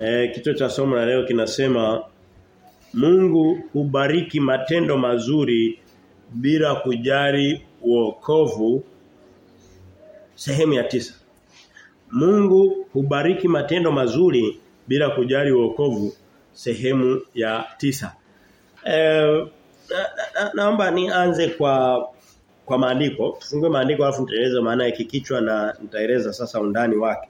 E, kichwa cha somo la leo kinasema Mungu hubariki matendo mazuri bila kujali wokovu sehemu ya tisa. Mungu hubariki matendo mazuri bila kujali wokovu sehemu ya tisa. E, na, na, naomba nianze kwa kwa maandiko. Tufungue maandiko alafu nitaeleza maana ya kikichwa na nitaeleza sasa undani wake.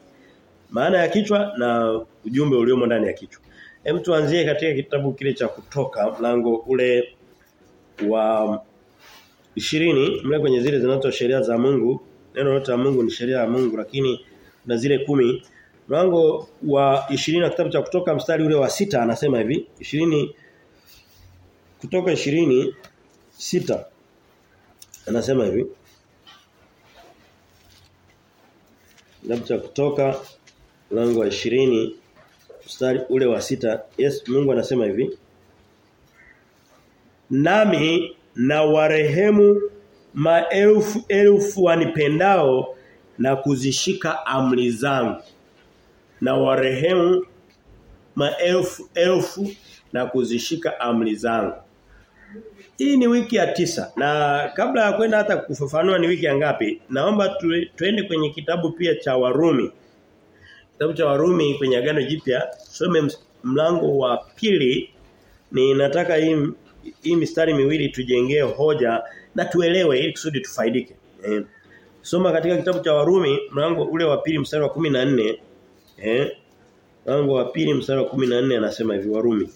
Maana ya kichwa na ujumbe uliomo ndani ya kichwa. Hem tuanzie katika kitabu kile cha kutoka mlango ule wa 20 mle kwenye zile zinazo sheria za Mungu. Neno lote la Mungu ni sheria ya Mungu lakini na zile kumi mlango wa 20 na kitabu cha kutoka mstari ule wa sita anasema hivi 20 kutoka 20 sita anasema hivi Kitabu cha kutoka mlango wa 20 mstari ule wa sita. Yes Mungu anasema hivi. Nami na warehemu maelfu elfu wanipendao na kuzishika amri zangu. Na warehemu maelfu elfu na kuzishika amri zangu. Hii ni wiki ya tisa. Na kabla ya kwenda hata kufafanua ni wiki ya ngapi naomba tuende kwenye kitabu pia cha Warumi kitabu cha Warumi kwenye agano jipya. Some mlango wa pili. Ni nataka hii hii mistari miwili tujengee hoja na tuelewe ili kusudi tufaidike. Eh. Soma katika kitabu cha Warumi mlango ule wa pili mstari wa 14 eh mlango wa pili mstari wa 14 anasema hivi Warumi.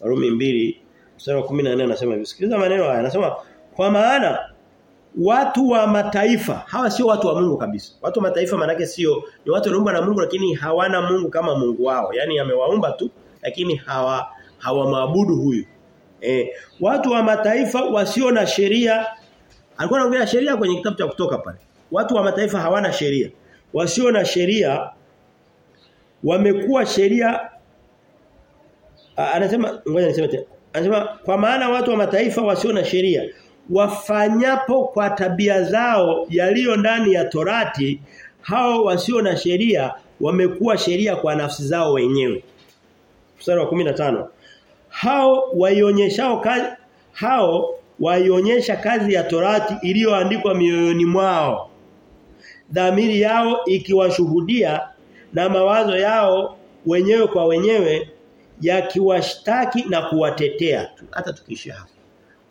Warumi mbili mstari wa 14 anasema hivi. Sikiliza maneno haya anasema kwa maana watu wa mataifa hawa sio watu wa Mungu kabisa. Watu wa mataifa manake sio ni watu walioumbwa na Mungu lakini hawana Mungu kama Mungu wao. Yani amewaumba tu lakini hawa hawamwabudu huyu. Eh watu wa mataifa wasio na sheria alikuwa anaongelea sheria kwenye kitabu cha kutoka pale. Watu wa mataifa hawana sheria. Wasio na sheria wamekuwa sheria anasema ngoja niseme tena. Anasema kwa maana watu wa mataifa wasio na sheria wafanyapo kwa tabia zao yaliyo ndani ya torati hao wasio na sheria wamekuwa sheria kwa nafsi zao wenyewe. Mstari wa 15 hao waionyeshao kazi hao waionyesha kazi ya torati iliyoandikwa mioyoni mwao. Dhamiri yao ikiwashuhudia na mawazo yao wenyewe kwa wenyewe yakiwashtaki na kuwatetea hata tukishia hapo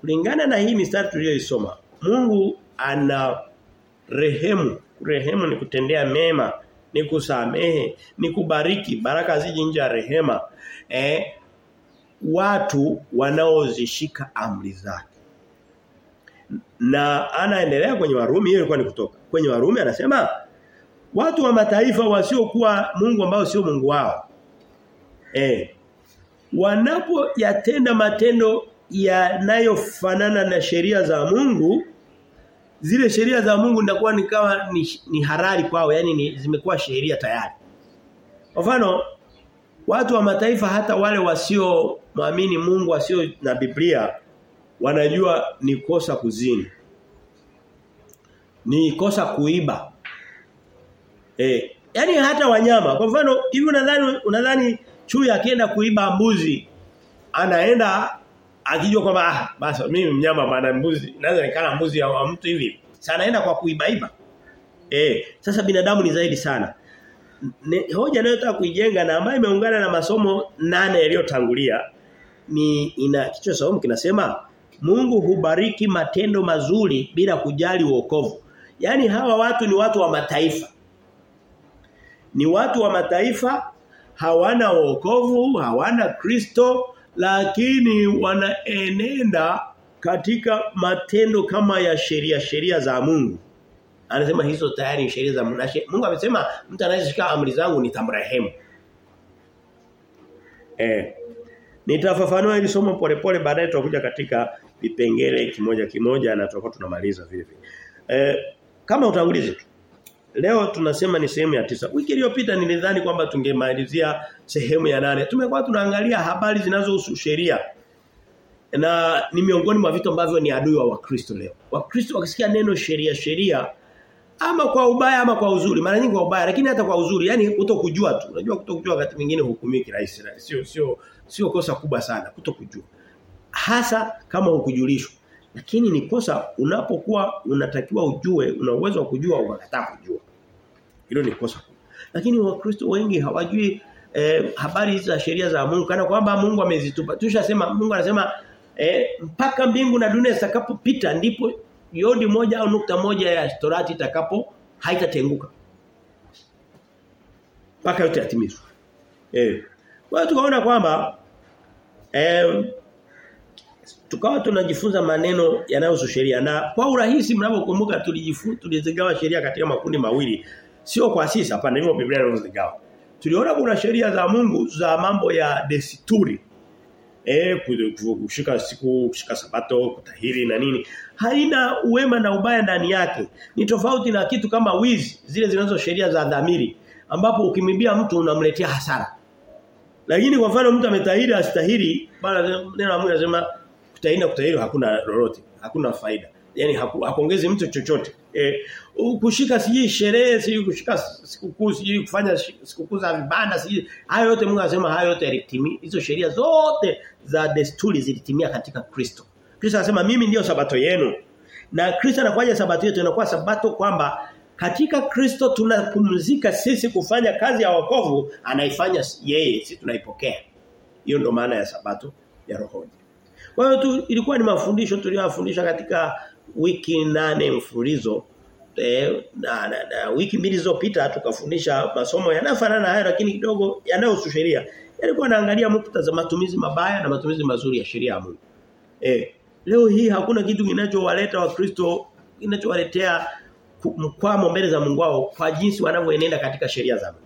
kulingana na hii mistari tuliyoisoma Mungu ana rehemu. Rehemu ni kutendea mema ni kusamehe ni kubariki. Baraka ziji nje ya rehema. Eh watu wanaozishika amri zake. Na anaendelea kwenye Warumi hiyo ilikuwa ni kutoka. Kwenye Warumi anasema watu wa mataifa wasiokuwa Mungu ambao sio Mungu wao eh wanapoyatenda matendo yanayofanana na sheria za Mungu zile sheria za Mungu ndakuwa nikawa ni, ni harari kwao yani ni, zimekuwa sheria tayari. Kwa mfano watu wa mataifa hata wale wasio muamini Mungu wasio na Biblia wanajua ni kosa kuzini. Ni kosa kuiba. Eh yani hata wanyama kwa mfano hivi unadhani unadhani chui akienda kuiba mbuzi anaenda akijua kwamba ah basi mimi mnyama bana mbuzi naweza nikala mbuzi ya mtu hivi sana anaenda kwa kuibaiba eh sasa binadamu ni zaidi sana ne, hoja ninayotaka kuijenga na ambayo imeungana na masomo nane yaliyotangulia ni ina kichwa somo kinasema Mungu hubariki matendo mazuri bila kujali wokovu. yani hawa watu ni watu wa mataifa. Ni watu wa mataifa hawana wokovu, hawana Kristo lakini wanaenenda katika matendo kama ya sheria sheria za Mungu. Anasema hizo tayari sheria za Mungu. Mungu amesema mtu anayeshika amri zangu nitamrehemu. Eh. Nitafafanua hili somo polepole baadaye tutakuja katika vipengele kimoja kimoja na tutakuwa tunamaliza vile vile. Eh, kama utangulizi tu. Leo tunasema ni sehemu ya tisa. Wiki iliyopita nilidhani kwamba tungemalizia sehemu ya nane. Tumekuwa tunaangalia habari zinazohusu sheria. Na ni miongoni mwa vitu ambavyo ni adui wa Wakristo leo. Wakristo wakisikia neno sheria sheria ama kwa ubaya ama kwa uzuri mara nyingi kwa ubaya lakini hata kwa uzuri Yaani kutokujua tu unajua kutokujua wakati mwingine hukumii kirahisi. sio sio sio kosa kubwa sana kutokujua hasa kama hukujulishwa lakini ni kosa unapokuwa unatakiwa ujue una uwezo wa kujua ukakataa kujua. Hilo ni kosa. Lakini wakristo wengi hawajui eh, habari za sheria za Mungu. Kana kwamba Mungu amezitupa. Tushasema Mungu anasema eh, mpaka mbingu na dunia zitakapopita ndipo yodi moja au nukta moja ya torati itakapo haitatenguka. Mpaka yote yatimizwe. Eh. Kwa tukaona kwamba eh tukawa tunajifunza maneno yanayohusu sheria. Na kwa urahisi mnapokumbuka tulijifunza tulizigawa sheria katika makundi mawili. Sio kwa sisi hapana hivyo Biblia inazigawa tuliona kuna sheria za Mungu za mambo ya desturi. Eh kushika siku kushika sabato kutahiri na nini. Haina uwema na ubaya ndani yake. Ni tofauti na kitu kama wizi zile zinazo sheria za dhamiri ambapo ukimibia mtu unamletea hasara. Lakini kwa mfano mtu ametahiri asitahiri bana neno la Mungu linasema kutahiri na kutahiri hakuna lolote hakuna faida. Yani hakuongezi mtu chochote. E, kushika siji sherehe siji kushika sikukuu siji kufanya sikukuu za vibanda siji hayo yote Mungu anasema hayo yote yalitimia hizo sheria zote za desturi zilitimia katika Kristo. Kristo anasema mimi ndiyo sabato yenu. Na Kristo anakuja sabato yetu? Inakuwa sabato kwamba katika Kristo tunapumzika sisi kufanya kazi ya wokovu anaifanya yeye sisi tunaipokea. Hiyo ndo maana ya sabato ya rohoni kwa hiyo tu ilikuwa ni mafundisho tuliyofundisha katika wiki nane mfululizo e, na, na, na wiki mbili zilizopita tukafundisha masomo yanayofanana hayo lakini kidogo yanayohusu sheria. Yalikuwa naangalia muktadha matumizi mabaya na matumizi mazuri ya sheria ya Mungu. Eh leo hii hakuna kitu kinachowaleta wakristo kinachowaletea mkwamo mbele za Mungu wao kwa jinsi wanavyoenenda katika sheria za Mungu.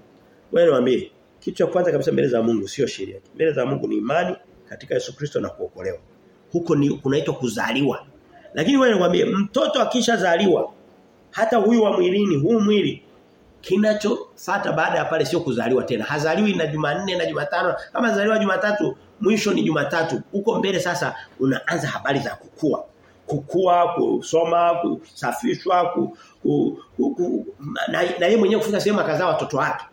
Wewe niambie kitu cha kwanza kabisa mbele za Mungu sio sheria. Mbele za Mungu ni imani katika Yesu Kristo na kuokolewa huko ni kunaitwa kuzaliwa lakini wewe nikwambie mtoto akishazaliwa hata huyu wa mwilini huu mwili kinachofuata baada ya pale sio kuzaliwa tena. Hazaliwi na Jumanne na Jumatano. Kama zaliwa Jumatatu, mwisho ni Jumatatu. Huko mbele sasa unaanza habari za kukua. Kukua, kusoma, kusafishwa, ku, ku, ku, ku, na, na yeye mwenyewe kufika sehemu akazaa watoto wake.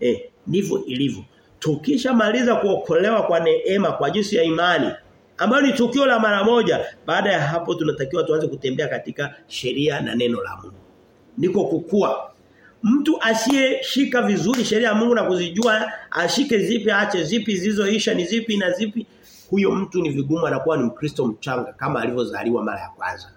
Eh, ndivyo ilivyo. Tukishamaliza kuokolewa kwa neema kwa jinsi ya imani, ambayo ni tukio la mara moja. Baada ya hapo tunatakiwa tuanze kutembea katika sheria na neno la Mungu. Niko kukua. Mtu asiyeshika vizuri sheria ya Mungu na kuzijua ashike zipi aache zipi zilizoisha ni zipi na zipi huyo mtu ni vigumu anakuwa ni mkristo mchanga kama alivyozaliwa mara ya kwanza.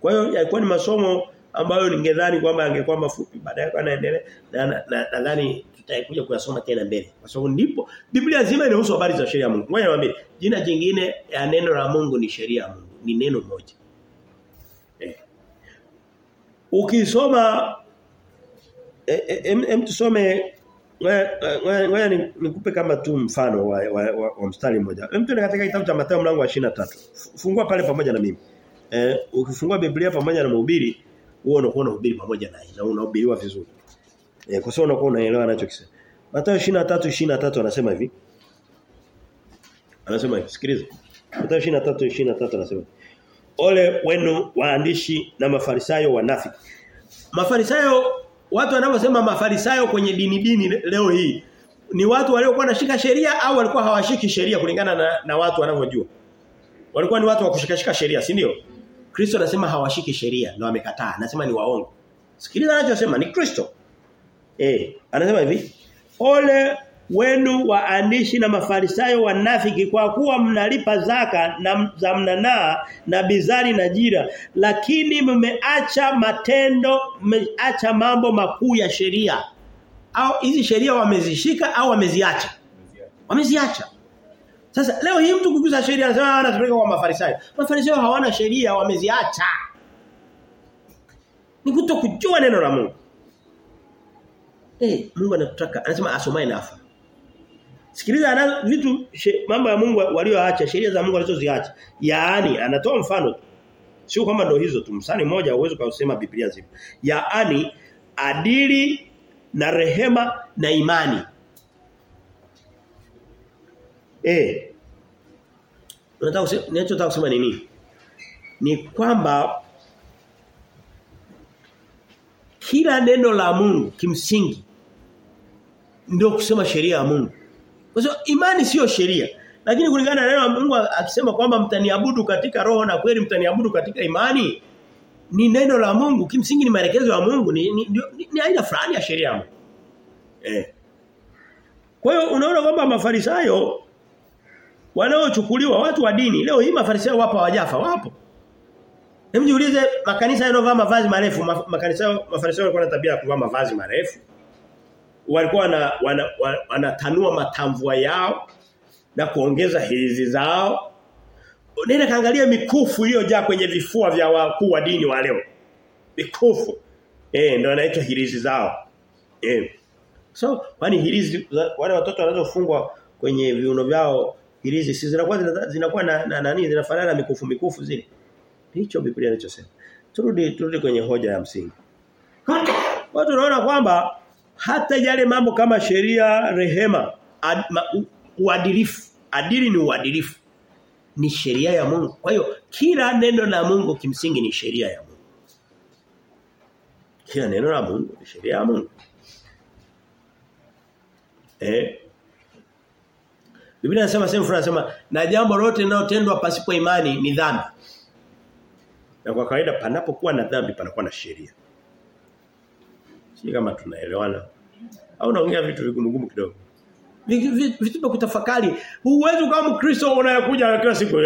Kwa hiyo yalikuwa ni masomo ambayo ningedhani kwamba angekuwa mafupi. Baadaye kwa naendelea na nadhani na, na tutakuja kuyasoma tena mbele. Kwa sababu ndipo Biblia nzima inahusu habari za sheria ya Mungu. Ngoja niwaambie jina jingine ya neno la Mungu ni sheria ya Mungu ni neno moja. Eh. ukisoma em eh, eh, tusome ngoja nikupe kama tu mfano wa, wa, wa, wa mstari mmoja. Hem tuende katika kitabu cha Mathayo mlango wa 23 fungua pale pamoja na mimi. Eh ukifungua Biblia pamoja na mhubiri huo unakuwa unahubiri pamoja naye na unahubiriwa vizuri. Eh kwa sababu unakuwa unaelewa anachokisema. Mathayo 23:23 anasema hivi. Anasema hivi, sikiliza. Mathayo 23:23 anasema. Ole wenu waandishi na mafarisayo wanafiki. Mafarisayo watu wanaposema mafarisayo kwenye dini dini leo hii ni watu waliokuwa wanashika sheria au walikuwa hawashiki sheria kulingana na, na watu wanavyojua. Walikuwa ni watu wa kushikashika sheria, si ndio? Kristo anasema hawashiki sheria na wamekataa. Anasema ni waongo. Sikiliza anachosema ni Kristo. Eh, anasema hivi, ole wenu waandishi na mafarisayo wanafiki kwa kuwa mnalipa zaka na za mnanaa na bizari na jira lakini mmeacha matendo mmeacha mambo makuu ya sheria. Au hizi sheria wamezishika au wameziacha? Wameziacha. Sasa leo hii mtu kugusa sheria anasema anatupeleka kwa mafarisayo. Mafarisayo hawana sheria wameziacha. Ni kutokujua neno la Mungu eh Mungu anatutaka anasema asomaye nafa Sikiliza ana vitu she, mambo ya Mungu walioacha, sheria za Mungu alizoziacha. Yaani anatoa mfano. Sio kama ndio hizo tu, msani mmoja uwezo kusema Biblia nzima. Yaani adili na rehema na imani. Eh. Unataka kusema kusema nini? Ni kwamba kila neno la Mungu kimsingi ndio kusema sheria ya Mungu. Kwa hiyo imani sio sheria. Lakini kulingana na neno Mungu akisema kwamba mtaniabudu katika roho na kweli mtaniabudu katika imani ni neno la Mungu kimsingi ni maelekezo ya Mungu ni ni, ni, ni, ni aina fulani ya sheria. Eh. Kwa hiyo unaona kwamba mafarisayo wanaochukuliwa watu wa dini leo hii mafarisayo wapo hawajafa wapo. Hebu jiulize makanisa yanovaa mavazi marefu makanisa mafarisayo walikuwa na tabia ya kuvaa mavazi marefu. Walikuwa wana, wana, wana, wanatanua matamvua yao na kuongeza hizi zao. Nenda kaangalia mikufu iliyojaa kwenye vifua vya wakuu wa dini wa leo. Mikufu. Eh ndio anaitwa hirizi zao. Eh. So, kwani hirizi wale watoto wanazofungwa kwenye viuno vyao hirizi si zinakuwa zinakuwa na, na nani zinafanana na mikufu mikufu zile. Hicho Biblia inachosema. Turudi turudi kwenye hoja ya msingi. Watu wanaona kwamba hata yale mambo kama sheria, rehema, ad, ma, uadilifu, adili ni uadilifu. Ni sheria ya Mungu. Kwa hiyo kila neno la Mungu kimsingi ni sheria ya Mungu. Kila neno la Mungu ni sheria ya Mungu. Eh. Biblia inasema sehemu fulani inasema na jambo lote linalotendwa pasipo imani ni dhambi. Na kwa kawaida panapokuwa na dhambi panakuwa na sheria. Si kama tunaelewana. Au naongea vitu vigumu kidogo. Vitu vya kutafakari. Huwezi kama Mkristo unayokuja kila siku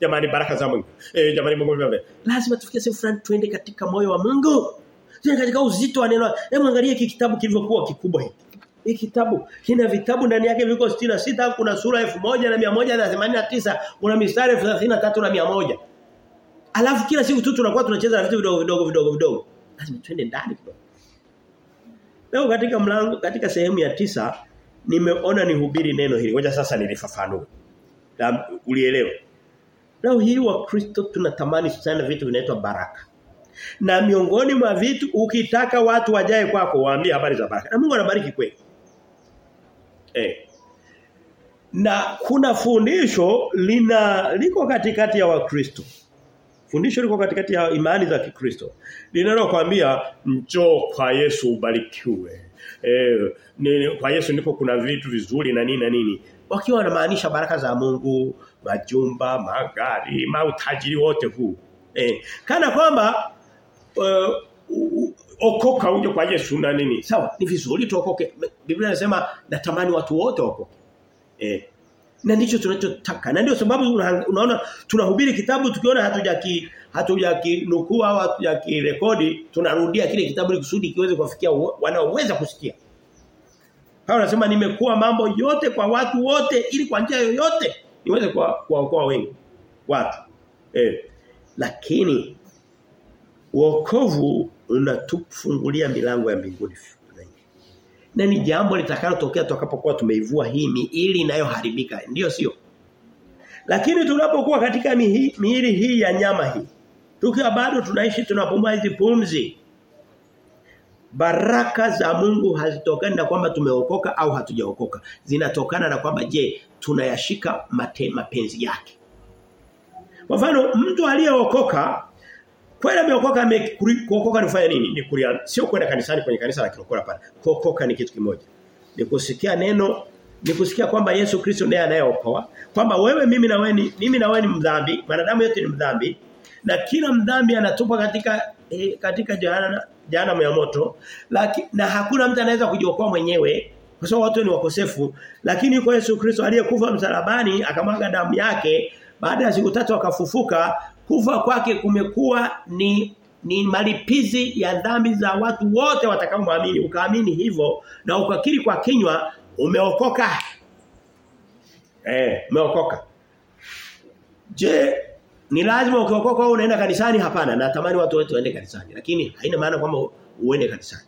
jamani baraka za Mungu. Eh jamani Mungu mbele. Lazima tufikie sehemu fulani tuende katika moyo wa Mungu. Tuende katika uzito wa neno. Hebu angalia hiki kitabu kilivyokuwa kikubwa hiki. Hii kitabu kina vitabu ndani yake viko 66 kuna sura 1189 kuna mistari 33 na 100. Alafu kila siku tu tunakuwa tunacheza na vitu vidogo vidogo vidogo vidogo. Lazima twende ndani kidogo. Leo katika mlango katika sehemu ya tisa nimeona nihubiri neno hili. Ngoja sasa nilifafanue. Na ulielewe. Leo hii wa Kristo tunatamani sana vitu vinaitwa baraka. Na miongoni mwa vitu ukitaka watu wajae kwako waambie habari za baraka. Na Mungu anabariki kweli. Eh. Na kuna fundisho lina liko katikati ya Wakristo. Fundisho liko katikati ya imani za Kikristo. Linalokuambia njoo kwa Yesu ubarikiwe. Eh, kwa Yesu ndipo kuna vitu vizuri na nini na nini. Wakiwa wanamaanisha baraka za Mungu, majumba, magari, mautajiri wote huu. Eh, kana kwamba uh, okoka uje kwa Yesu na nini. Sawa, ni vizuri tuokoke. Biblia inasema natamani watu wote waokoke. Eh. Na ndicho tunachotaka. Na ndio sababu unaona tunahubiri kitabu tukiona hatujaki hatujakinukuu au hatujakirekodi, tunarudia kile kitabu kusudi kiweze kuwafikia wanaoweza kusikia. Paulo anasema nimekuwa mambo yote kwa watu wote ili kwa njia yoyote niweze kuwaokoa wengi watu. Eh. Lakini wokovu unatufungulia milango ya mbinguni. Na ni jambo litakalotokea tutakapokuwa tumeivua hii miili inayoharibika. Ndiyo sio? Lakini tunapokuwa katika miili hii ya nyama hii, tukiwa bado tunaishi tunapumua hizi pumzi, baraka za Mungu hazitokani na kwamba tumeokoka au hatujaokoka. Zinatokana na kwamba je, tunayashika mate, mapenzi yake. Kwa mfano, mtu aliyeokoka Kweli ameokoka kuokoka nifanye nini? Ni kulia sio kwenda kanisani kwenye kanisa la kirokora pale. Kuokoka ni kitu kimoja. Ni kusikia neno, ni kusikia kwamba Yesu Kristo ndiye anayeokoa, kwamba wewe mimi na wewe ni mimi na wewe ni mdhambi, wanadamu yote ni mdhambi na kila mdhambi anatupwa katika eh, katika jahana jahanamu ya moto, lakini na hakuna mtu anaweza kujiokoa mwenyewe kwa sababu watu ni wakosefu, lakini yuko Yesu Kristo aliyekufa msalabani akamwaga damu yake baada ya siku tatu akafufuka kufa kwake kumekuwa ni ni malipizi ya dhambi za watu wote watakaomwamini. Ukaamini hivyo na ukakiri kwa kinywa umeokoka. Eh umeokoka. Je ni lazima ukiokoka unaenda kanisani? Hapana natamani watu wote waende kanisani lakini haina maana kwamba uende kanisani.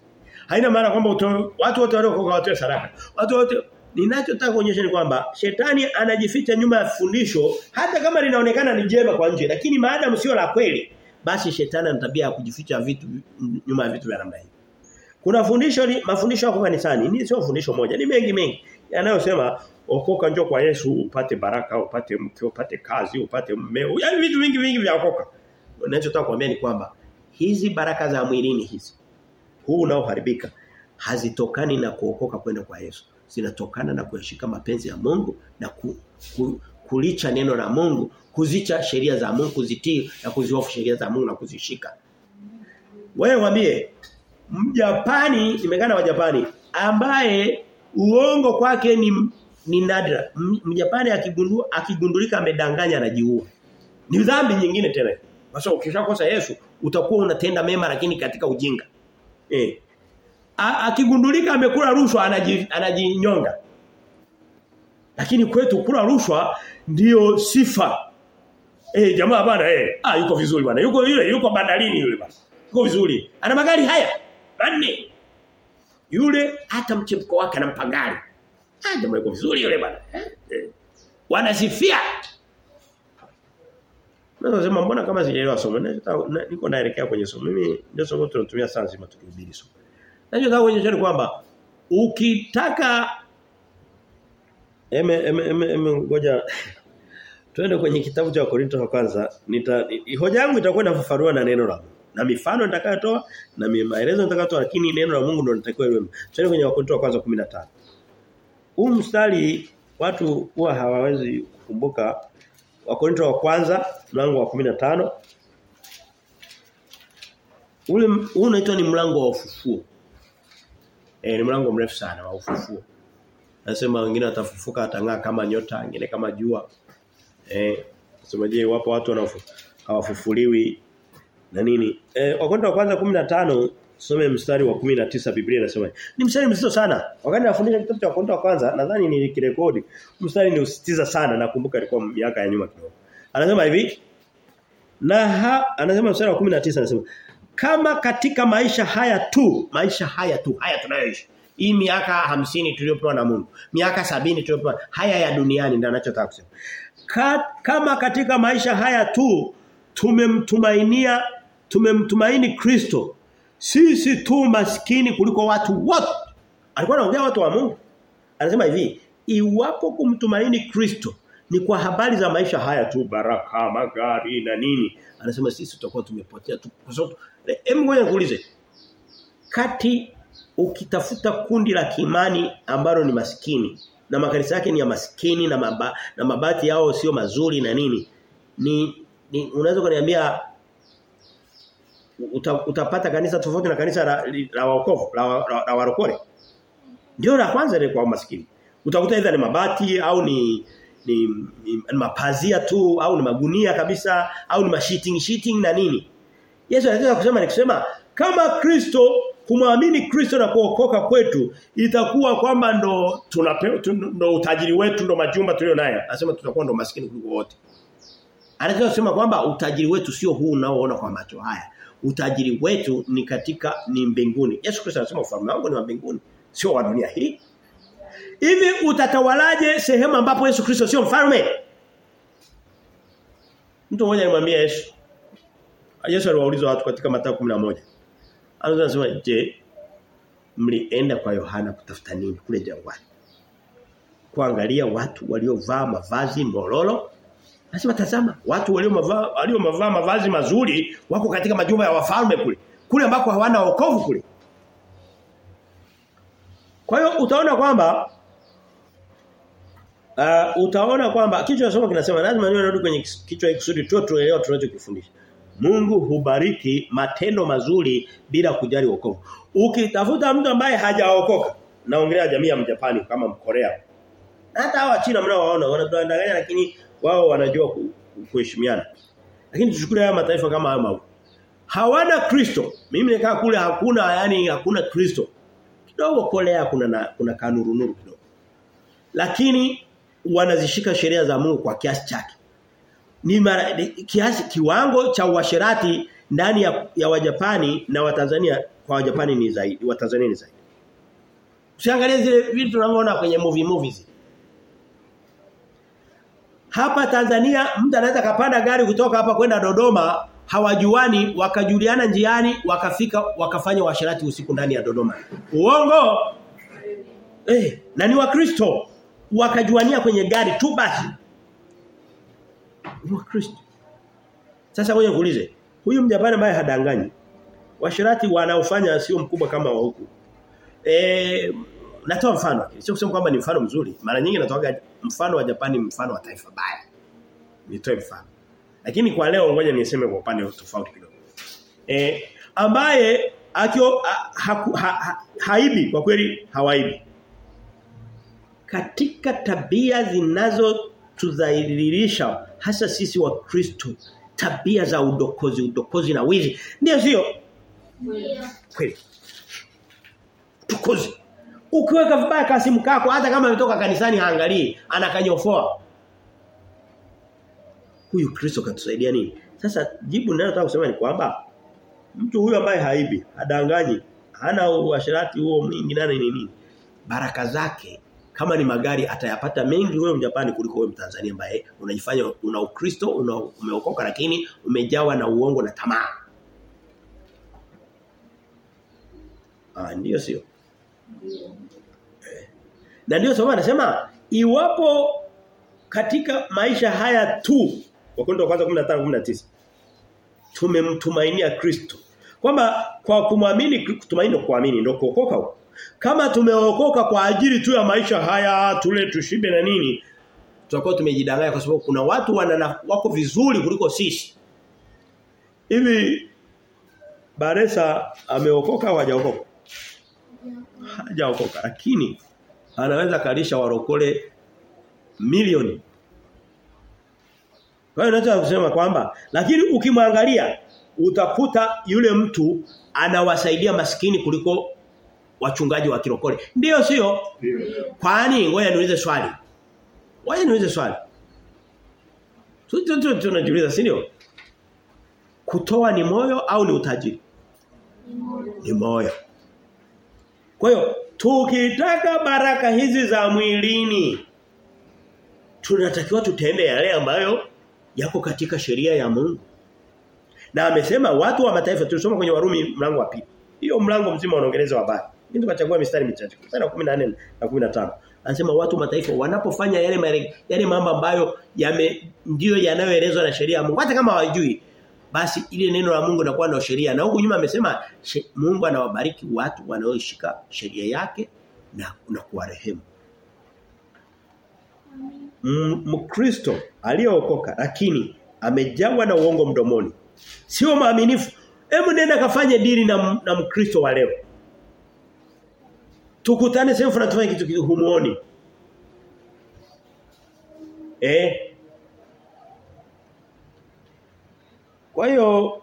Haina maana kwamba watu wote waliokoka watoe sadaka. Watu wote Ninachotaka kuonyesha ni kwamba shetani anajificha nyuma ya fundisho hata kama linaonekana ni jema kwa nje lakini maadamu sio la kweli basi shetani ana tabia ya kujificha vitu nyuma ya vitu vya namna hii. Kuna fundisho ni mafundisho yako kanisani, ni sio fundisho moja, ni mengi mengi yanayosema okoka njoo kwa Yesu upate baraka, upate mke, upate kazi, upate mmeo. Yaani vitu vingi vingi vya okoka. Ninachotaka kuambia ni kwamba hizi baraka za mwilini hizi huu unaoharibika hazitokani na kuokoka kwenda kwa Yesu. Zinatokana na kuyashika mapenzi ya Mungu na ku, ku, kulicha neno la Mungu, kuzicha sheria za Mungu, kuzitii na kuzihofu sheria za Mungu na kuzishika. Wewe mwambie Mjapani, nimekana wa Japani ambaye uongo kwake ni ni nadra. Mjapani akigundua akigundulika amedanganya anajiua. Ni dhambi nyingine tena. Sasa ukishakosa Yesu utakuwa unatenda mema lakini katika ujinga. Eh. Akigundulika amekula rushwa anaji, anajinyonga. Lakini kwetu kula rushwa ndiyo sifa. Eh jamaa bana eh ah yuko vizuri bana. Yuko yule yuko bandarini yule bana. Yuko vizuri. Ana magari haya manne. Yule hata mchemko wake anampa gari. Ah jamaa yuko vizuri yule bana. Eh, eh. Wanasifia. Nasema mbona kama sijaelewa somo. Niko naelekea kwenye somo. Mimi ndio somo tunatumia sana zima tukihubiri somo. Najua kuonyesha ni kwamba ukitaka eme ngoja Tuende kwenye kitabu cha Korinto wa kwanza. Nita hoja yangu itakuwa inafafanua na neno la. Na mifano nitakayotoa na maelezo nitakayotoa lakini neno la Mungu ndio nitakiwa iwe. Tuende kwenye Wakorinto wa kwanza 15. Huu mstari watu huwa hawawezi kukumbuka Wakorinto wa kwanza mlango wa 15. Ule unaitwa ni mlango wa ufufuo. Eh ni mlango mrefu sana wa ufufuo. Anasema wengine watafufuka atang'aa kama nyota, wengine kama jua. Eh, nasema je wapo watu wanaofu hawafufuliwi na nini? Eh, wakwenda wa kwanza 15 some mstari wa 19 Biblia inasema. Ni mstari mzito sana. Wakati nafundisha kitabu cha wakorintho wa kwanza nadhani nilikirekodi. Mstari ni usitiza sana nakumbuka ilikuwa miaka ya nyuma kidogo. Anasema hivi na ha, anasema mstari wa 19 anasema kama katika maisha haya tu, maisha haya tu, haya tunayoishi. Hii miaka hamsini tuliyopewa na Mungu, miaka sabini tuliyopewa, haya ya duniani ndio anachotaka kusema. Ka, kama katika maisha haya tu tumemtumainia tumemtumaini Kristo sisi tu maskini kuliko watu wote alikuwa anaongea watu wa Mungu anasema hivi iwapo kumtumaini Kristo ni kwa habari za maisha haya tu baraka magari na nini anasema sisi tutakuwa tumepotea tu kwa sababu hebu ngoja nikuulize. Kati ukitafuta kundi la kimani ambalo ni maskini na makanisa yake ni ya maskini na maba, na mabati yao sio mazuri na nini ni, ni unaweza kuniambia uta, utapata kanisa tofauti na kanisa la, la waokovu la, la, la warokole ndio la kwanza ile kwa maskini. Utakuta aidha ni mabati au ni ni, ni, ni mapazia tu au ni magunia kabisa au ni mashiting shiting na nini. Yesu anataka kusema ni kusema kama Kristo kumwamini Kristo na kuokoka kwetu itakuwa kwamba ndo tunapewa ndo utajiri wetu ndo majumba tulio nayo. Anasema tutakuwa ndo maskini kuliko wote. Anataka kusema kwamba utajiri wetu sio huu unaoona kwa macho haya. Utajiri wetu ni katika ni mbinguni. Yesu Kristo anasema ufalme wangu ni wa mbinguni sio wa dunia hii hivi utatawalaje sehemu ambapo Yesu Kristo sio mfalme mtu mmoja alimwambia Yesu Yesu aliwauliza watu katika Mathayo 11 Anasema je mlienda kwa Yohana kutafuta nini kule jangwani? Kuangalia watu waliovaa mavazi mororo? Nasema tazama watu walio mavaa walio mavaa mavazi mazuri wako katika majumba ya wafalme kule. Kule ambako hawana wokovu kule. Kwa hiyo utaona kwamba uh, utaona kwamba kichwa cha somo kinasema lazima niwe narudi kwenye kichwa hiki kusudi tu tuelewe tunachokifundisha. Mungu hubariki matendo mazuri bila kujali wokovu. Ukitafuta mtu ambaye hajaokoka, naongelea jamii ya Mjapani kama Mkorea. Hata hawa China mnaowaona wanadanganya lakini wao wanajua kuheshimiana. Lakini tushukuru haya mataifa kama hayo. Hawana Kristo. Mimi nikaa kule hakuna yani hakuna Kristo. Kidogo kolea kuna na, kuna kanuru nuru kidogo. Lakini wanazishika sheria za Mungu kwa kiasi chake ni mara, kiasi kiwango cha uasherati ndani ya, ya Wajapani na Watanzania kwa Wajapani ni zaidi, Watanzania ni zaidi. Usiangalie zile vitu tunavyoona kwenye movie movies. Hapa Tanzania mtu anaweza kapanda gari kutoka hapa kwenda Dodoma hawajuani wakajuliana njiani wakafika wakafanya washarati usiku ndani ya Dodoma. Uongo? Eh, na ni Wakristo wakajuania kwenye gari tu basi ni Wakristo. Sasa ngoja nikuulize, huyu mjapani ambaye hadanganyi washirati wanaofanya sio mkubwa kama wa huku. Eh natoa mfano. Sio kusema kwamba ni mfano mzuri. Mara nyingi natoa mfano wa Japani mfano wa taifa baya. Nitoe mfano. Lakini kwa leo ngoja niseme kwa upande tofauti kidogo. Eh ambaye akio ha, ha, ha, haibi kwa kweli hawaibi. Katika tabia zinazotudhalilisha hasa sisi wa Kristo tabia za udokozi udokozi na wizi ndio sio kweli udokozi ukiweka vibaya kasimu kako hata kama ametoka kanisani haangalii anakanyofoa huyu Kristo katusaidia nini sasa jibu ninalotaka kusema ni kwamba mtu huyu ambaye haibi hadanganyi hana uasherati huo mwingi nani nini baraka zake kama ni magari atayapata mengi wewe Mjapani kuliko wewe Mtanzania ambaye unajifanya una Ukristo una umeokoka lakini umejawa na uongo na tamaa. Ah ndio sio. Eh. Na ndio sababu anasema iwapo katika maisha haya tu Wakorintho kwanza 15 19 tumemtumainia Kristo. Kwamba kwa kumwamini kutumaini kuamini ndio kuokoka huko. Kama tumeokoka kwa ajili tu ya maisha haya tule tushibe na nini tutakuwa tumejidanganya kwa sababu kuna watu wana wako vizuri kuliko sisi. Hivi Baresa ameokoka au hajaokoka? Hajaokoka lakini anaweza kalisha warokole milioni kwa hiyo nataka kusema kwamba lakini ukimwangalia utakuta yule mtu anawasaidia maskini kuliko wachungaji wa kirokole. Ndiyo sio? Kwani ngoja niulize swali. Ngoja niulize swali. Tunajiuliza tunajiuliza si ndio? Kutoa ni moyo au ni utajiri? Ni moyo. Kwa hiyo tukitaka baraka hizi za mwilini tunatakiwa tutende yale ambayo yako katika sheria ya Mungu. Na amesema watu wa mataifa tulisoma kwenye Warumi mlango wa pili. Hiyo mlango mzima unaongeleza habari. Mimi tukachagua mistari michache. Mstari wa 14 na 15. Anasema watu wa mataifa wanapofanya yale mare, yale mambo ambayo yame ndio yanayoelezwa na sheria ya Mungu hata kama hawajui basi ile neno la Mungu linakuwa na sheria. Na huko nyuma amesema Mungu anawabariki watu wanaoishika sheria yake na na kuwarehemu. Mkristo aliyeokoka lakini amejawa na uongo mdomoni. Sio maaminifu. Hebu nenda kafanye dini na, na Mkristo wa leo. Tukutane sehemu fulani tufanye kitu kitu humuoni. Eh? Kwa hiyo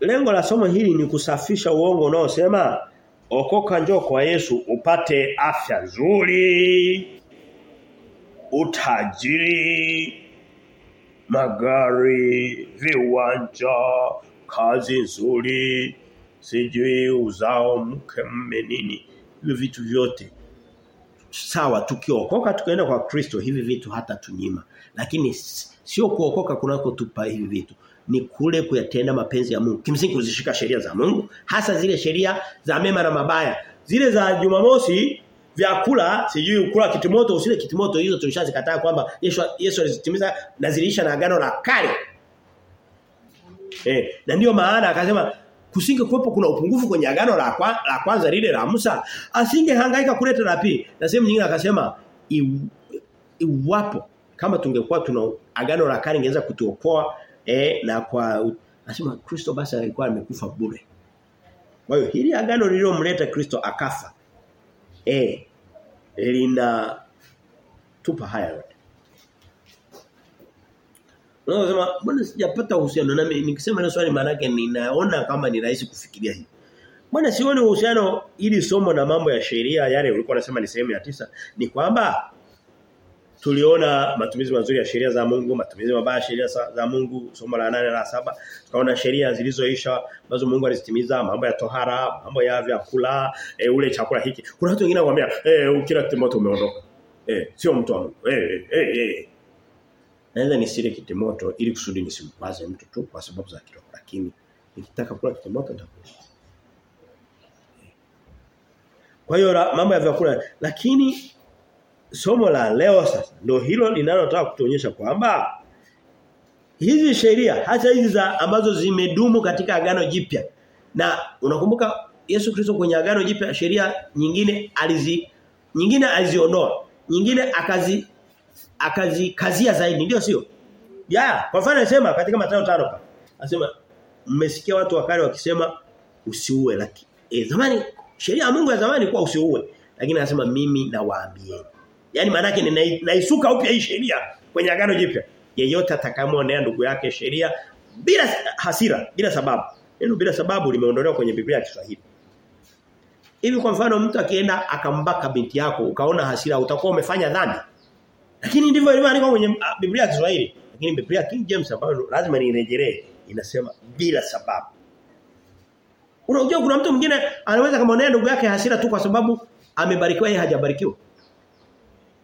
lengo la somo hili ni kusafisha uongo unaosema okoka njoo kwa Yesu upate afya nzuri, utajiri, magari, viwanja, kazi nzuri, sijui uzao mke mme nini. Hivyo vitu vyote sawa tukiokoka tukaenda kwa Kristo hivi vitu hata tunyima. Lakini sio kuokoka kunakotupa hivi vitu ni kule kuyatenda mapenzi ya Mungu. Kimsingi kuzishika sheria za Mungu, hasa zile sheria za mema na mabaya. Zile za Jumamosi vyakula sijui ukula kitimoto usile kitimoto hizo tulishazikataa kwamba Yesu Yesu alizitimiza na zilisha na agano la kale. Eh, na ndio maana akasema kusinge kuwepo kuna upungufu kwenye agano la, kwa, la kwanza lile la Musa asingehangaika kuleta la pili. Na sehemu nyingine akasema iwapo kama tungekuwa tuna agano la kale ingeweza kutuokoa eh na kwa nasema Kristo basi alikuwa amekufa bure. Kwa hiyo hili agano lililomleta Kristo akafa eh lina tupa haya yote. Unasema mbona sijapata uhusiano na mimi nikisema hilo swali maana yake ninaona kama ni rahisi kufikiria hivi. Mbona sioni uhusiano ili somo na mambo ya sheria yale ulikuwa unasema ni sehemu ya tisa ni kwamba tuliona matumizi mazuri ya sheria za Mungu, matumizi mabaya ya sheria za Mungu, somo la nane la saba tukaona sheria zilizoisha ambazo Mungu alizitimiza, mambo ya tohara, mambo ya vyakula, e, ule chakula hiki. Kuna watu wengine wanakuambia, eh ukila kitimoto umeondoka. Eh sio mtu wa Mungu. Eh eh eh. Naweza nisile kitimoto ili kusudi nisimpaze mtu tu kwa sababu za kiroho, lakini nikitaka kula kitimoto nitakula. Kwa hiyo mambo ya vyakula lakini somo la leo sasa ndio hilo linalotaka kutuonyesha kwamba hizi sheria hata hizi za ambazo zimedumu katika agano jipya Na unakumbuka Yesu Kristo kwenye agano jipya sheria nyingine alizi nyingine aliziondoa. Nyingine akazi akazikazia zaidi ndio sio? Ya, kwa mfano anasema katika Mathayo 5 pa. Anasema mmesikia watu wakale wakisema usiue lakini e, zamani sheria ya Mungu ya zamani kwa usiue lakini anasema mimi nawaambieni. Yaani maana yake ni naisuka upya hii sheria kwenye agano jipya. Yeyote atakayemwonea ndugu yake sheria bila hasira, bila sababu. Neno bila sababu limeondolewa kwenye Biblia ya Kiswahili. Hivi kwa mfano mtu akienda akambaka binti yako ukaona hasira utakuwa umefanya dhambi. Lakini ndivyo ilivyoandikwa kwenye Biblia ya Kiswahili. Lakini Biblia King James ambayo lazima nirejelee inasema bila sababu. Unajua kuna mtu mwingine anaweza kama ndugu yake hasira tu kwa sababu amebarikiwa yeye hajabarikiwa.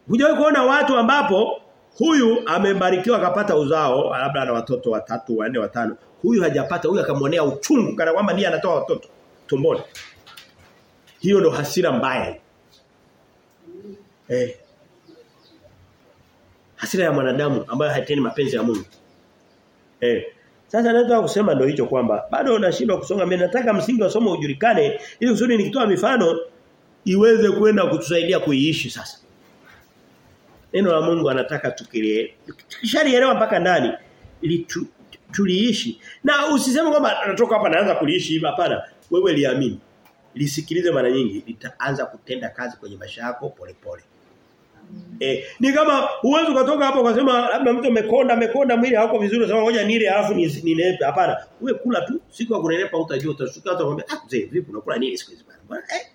Hujawahi kuona watu ambapo huyu amebarikiwa akapata uzao labda ana watoto watatu wanne watano. Huyu hajapata huyu akamwonea uchungu kana kwamba ndiye anatoa watoto tumboni. Hiyo ndo hasira mbaya. Eh. Hasira ya mwanadamu ambayo haitendi mapenzi ya Mungu. Eh. Sasa nataka kusema ndio hicho kwamba bado unashindwa kusonga mbele. Nataka msingi wa somo ujulikane ili kusudi nikitoa mifano iweze kwenda kutusaidia kuiishi sasa Neno la Mungu anataka tukilie. Tukishalielewa mpaka ndani ili tu, tuliishi. Na usiseme kwamba anatoka hapa naanza kuliishi hivi hapana. Wewe liamini. Lisikilize mara nyingi litaanza kutenda kazi kwenye maisha yako polepole. Eh, ni kama uwezo kutoka hapo ukasema labda mtu amekonda amekonda mwili hauko vizuri unasema ngoja nile alafu ninepe hapana. Wewe kula tu siku ya kunenepa utajua utashuka hata kwambia ah mzee vipi unakula nini siku hizi bwana. Eh.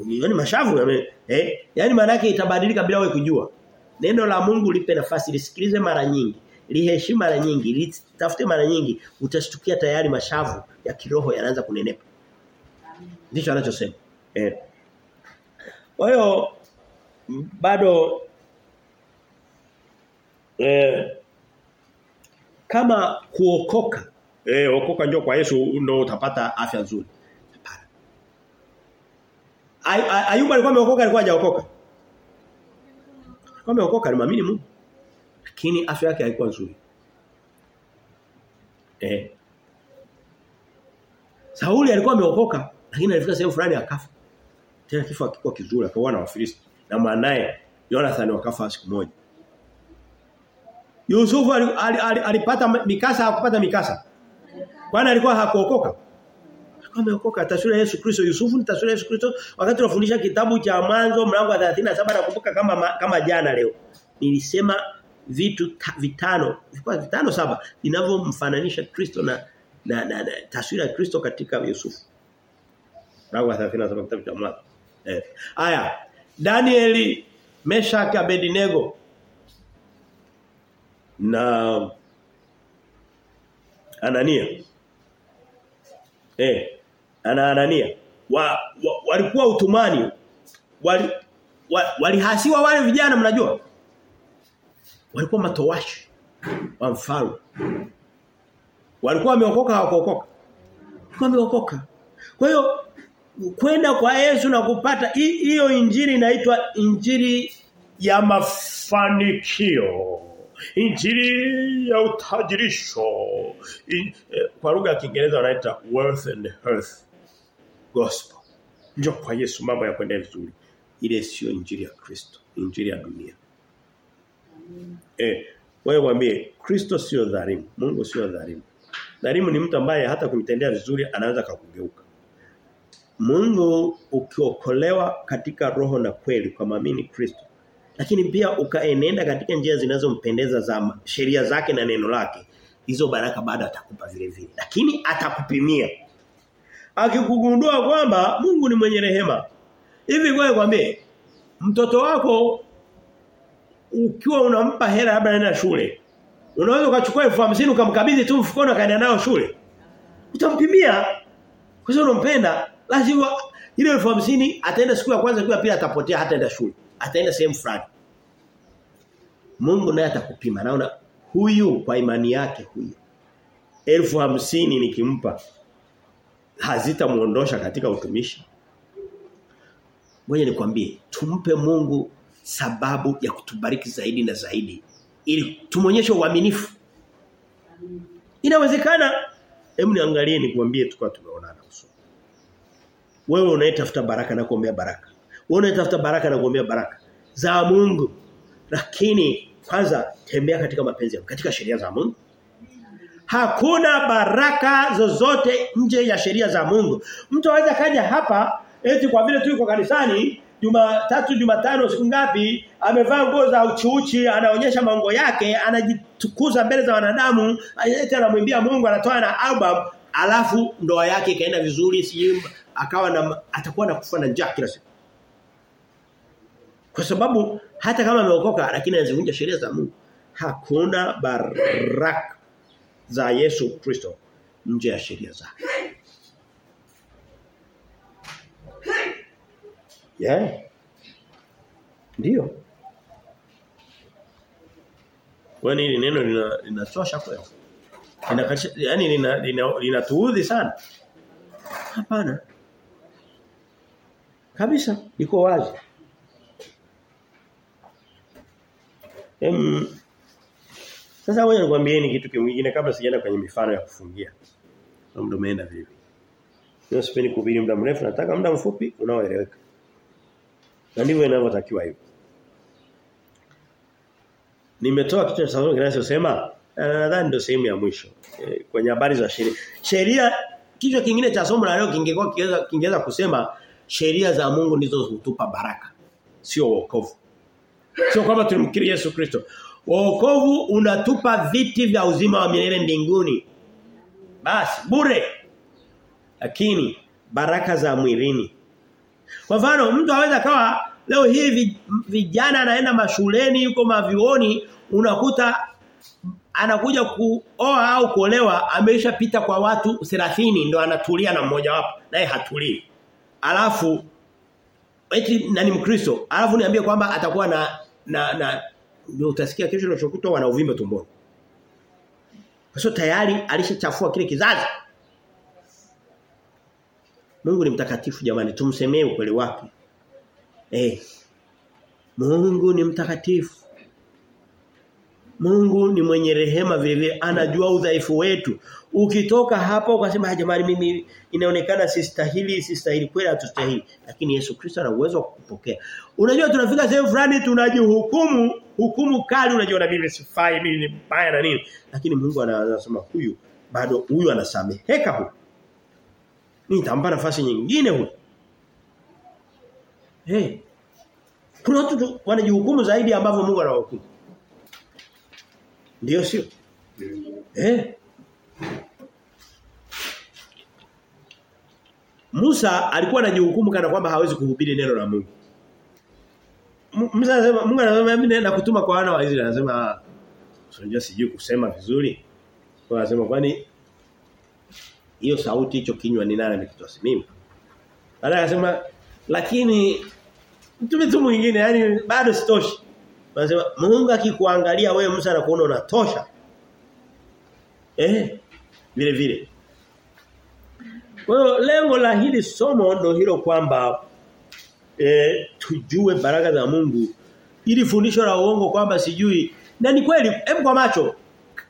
unioni mashavu yame eh yani maana yake itabadilika bila wewe kujua. Neno la Mungu lipe nafasi lisikilize mara nyingi, liheshimu mara nyingi, litafute mara nyingi, utashtukia tayari mashavu ya kiroho yanaanza kunenepa. Ndicho anachosema. Eh. Kwa hiyo bado eh kama kuokoka eh okoka njoo kwa Yesu ndio utapata afya nzuri. Hapana. Ayuba alikuwa ameokoka alikuwa hajaokoka? Alikuwa ameokoka alimwamini Mungu. Lakini afya yake haikuwa nzuri. Eh. Sauli alikuwa ameokoka lakini alifika sehemu fulani akafa. Tena kifo hakikuwa kizuri akawa na Wafilisti na mwanae Jonathan wakafa siku moja. Yusufu alipata mikasa hakupata mikasa. Bwana alikuwa hakuokoka? Ameokoka taswira Yesu Kristo Yusufu ni taswira Yesu Kristo wakati tunafundisha kitabu cha mwanzo mlango wa 37 nakumbuka kama kama jana leo. Nilisema vitu ta, vitano, vilikuwa vitano saba vinavyomfananisha Kristo na na, na, na taswira ya Kristo katika Yusufu. Mlango wa 37 kitabu cha mwanzo. Eh. Aya, Danieli, Meshach, Abednego na Anania. Eh, ana Anania. Wa, wa, walikuwa utumani. Wali walihasiwa wale vijana mnajua? Walikuwa matowashi wa mfalme. Walikuwa wameokoka hawakuokoka? Wameokoka. Kwa hiyo kwenda kwa Yesu na kupata hiyo injili inaitwa injili ya mafanikio. Injili ya utajirisho. In, eh, kwa lugha ya Kiingereza wanaita wealth and health gospel. Njoo kwa Yesu mambo ya kwenda vizuri. Ile sio injili ya Kristo, injili ya dunia. Amen. Eh, wewe mwambie Kristo sio dhalimu, Mungu sio dhalimu. Dhalimu ni mtu ambaye hata kumtendea vizuri anaweza kukugeuka. Mungu ukiokolewa katika roho na kweli kwa maamini Kristo lakini pia ukaenenda katika njia zinazompendeza za sheria zake na neno lake hizo baraka bado atakupa vile vile lakini atakupimia akikugundua kwamba Mungu ni mwenye rehema hivi wewe kwambie mtoto wako ukiwa unampa hela labda anaenda shule unaweza ukachukua elfu hamsini ukamkabidhi tu mfukoni akaenda nayo shule? Utampimia. Kwa sababu unampenda lazima ile elfu hamsini ataenda siku ya kwanza ya pili atapotea hataenda shule ataenda sehemu fulani. Mungu naye atakupima. Naona huyu kwa imani yake huyu. Elfu hamsini nikimpa hazitamuondosha katika utumishi Ngoja nikwambie tumpe Mungu sababu ya kutubariki zaidi na zaidi ili tumuonyeshe uaminifu Inawezekana Hebu niangalie nikwambie tukua tumeonana uso. Wewe unayetafuta baraka na kuombea baraka. Wewe unayetafuta baraka na kuombea baraka za Mungu. Lakini kwanza tembea katika mapenzi yako, katika sheria za Mungu. Hakuna baraka zozote nje ya sheria za Mungu. Mtu anaweza kaja hapa eti kwa vile tu yuko kanisani Jumatatu Jumatano siku ngapi amevaa nguo za uchuchi, anaonyesha maongo yake anajitukuza mbele za wanadamu eti anamwimbia Mungu anatoa na album alafu ndoa yake ikaenda vizuri si akawa na atakuwa na kufa na njaa kila siku kwa sababu hata kama ameokoka lakini anazivunja sheria za Mungu hakuna baraka za Yesu Kristo nje ya sheria zake Yeah. Ndio. Kwani hili neno lina linachosha kweli? hiyo? yani lina linatuudhi lina sana. Hapana. Kabisa iko wazi. Em Sasa wewe nikwambieni kitu kingine kabla sijaenda kwenye mifano ya kufungia. Muda umeenda vipi? Sio sipendi kuhubiri muda mrefu nataka muda mfupi unaoeleweka. Na ndivyo inavyotakiwa hivyo. Nimetoa kitu cha sababu kinachosema nadhani ndio sehemu ya mwisho e, kwenye habari za sheria. Sheria kichwa kingine cha somo la leo kingekuwa kingeweza kingeweza kusema sheria za Mungu ndizo hutupa baraka. Sio wokovu. Sio kwamba tulimkiri Yesu Kristo. Wokovu unatupa viti vya uzima wa milele mbinguni. Basi bure. Lakini baraka za mwilini kwa mfano mtu aweza kawa leo hii vijana anaenda mashuleni yuko mavioni unakuta anakuja kuoa au kuolewa ameishapita kwa watu 30 ndo anatulia na mmoja wapo naye hatulii. Alafu eti na ni Mkristo, alafu niambie kwamba atakuwa na na na ndio utasikia kesho unachokuta wana uvimbe tumboni. Kwa sababu tayari alishachafua kile kizazi. Mungu ni mtakatifu jamani tumsemee ukweli wake. Eh. Mungu ni mtakatifu. Mungu ni mwenye rehema vile vile anajua udhaifu wetu. Ukitoka hapa ukasema jamani mimi inaonekana sistahili sistahili kweli hatustahili lakini Yesu Kristo ana uwezo wa kukupokea. Unajua tunafika sehemu fulani tunajihukumu hukumu kali unajiona mimi sifai mimi ni mbaya na nini lakini Mungu anasema huyu bado huyu anasameheka huyu nitampa nafasi nyingine huyu. Hey. Kuna watu wanajihukumu zaidi ambavyo Mungu anawahukumu. Ndio sio? Eh? Musa alikuwa anajihukumu kana kwamba hawezi kuhubiri neno la Mungu. Musa anasema Mungu anasema mimi naenda kutuma kwa wana wa Israeli anasema unajua sijui kusema vizuri. Kwa anasema kwani hiyo sauti hicho kinywa ni nani amekitoa si mimi baadaye anasema lakini mtume tu mwingine yani bado sitoshi anasema Mungu akikuangalia wewe Musa anakuona unatosha. Eh vile vile. Kwa hiyo lengo la hili somo ndo hilo kwamba eh, tujue baraka za Mungu. Ili fundisho la uongo kwamba sijui. Na ni kweli hebu kwa macho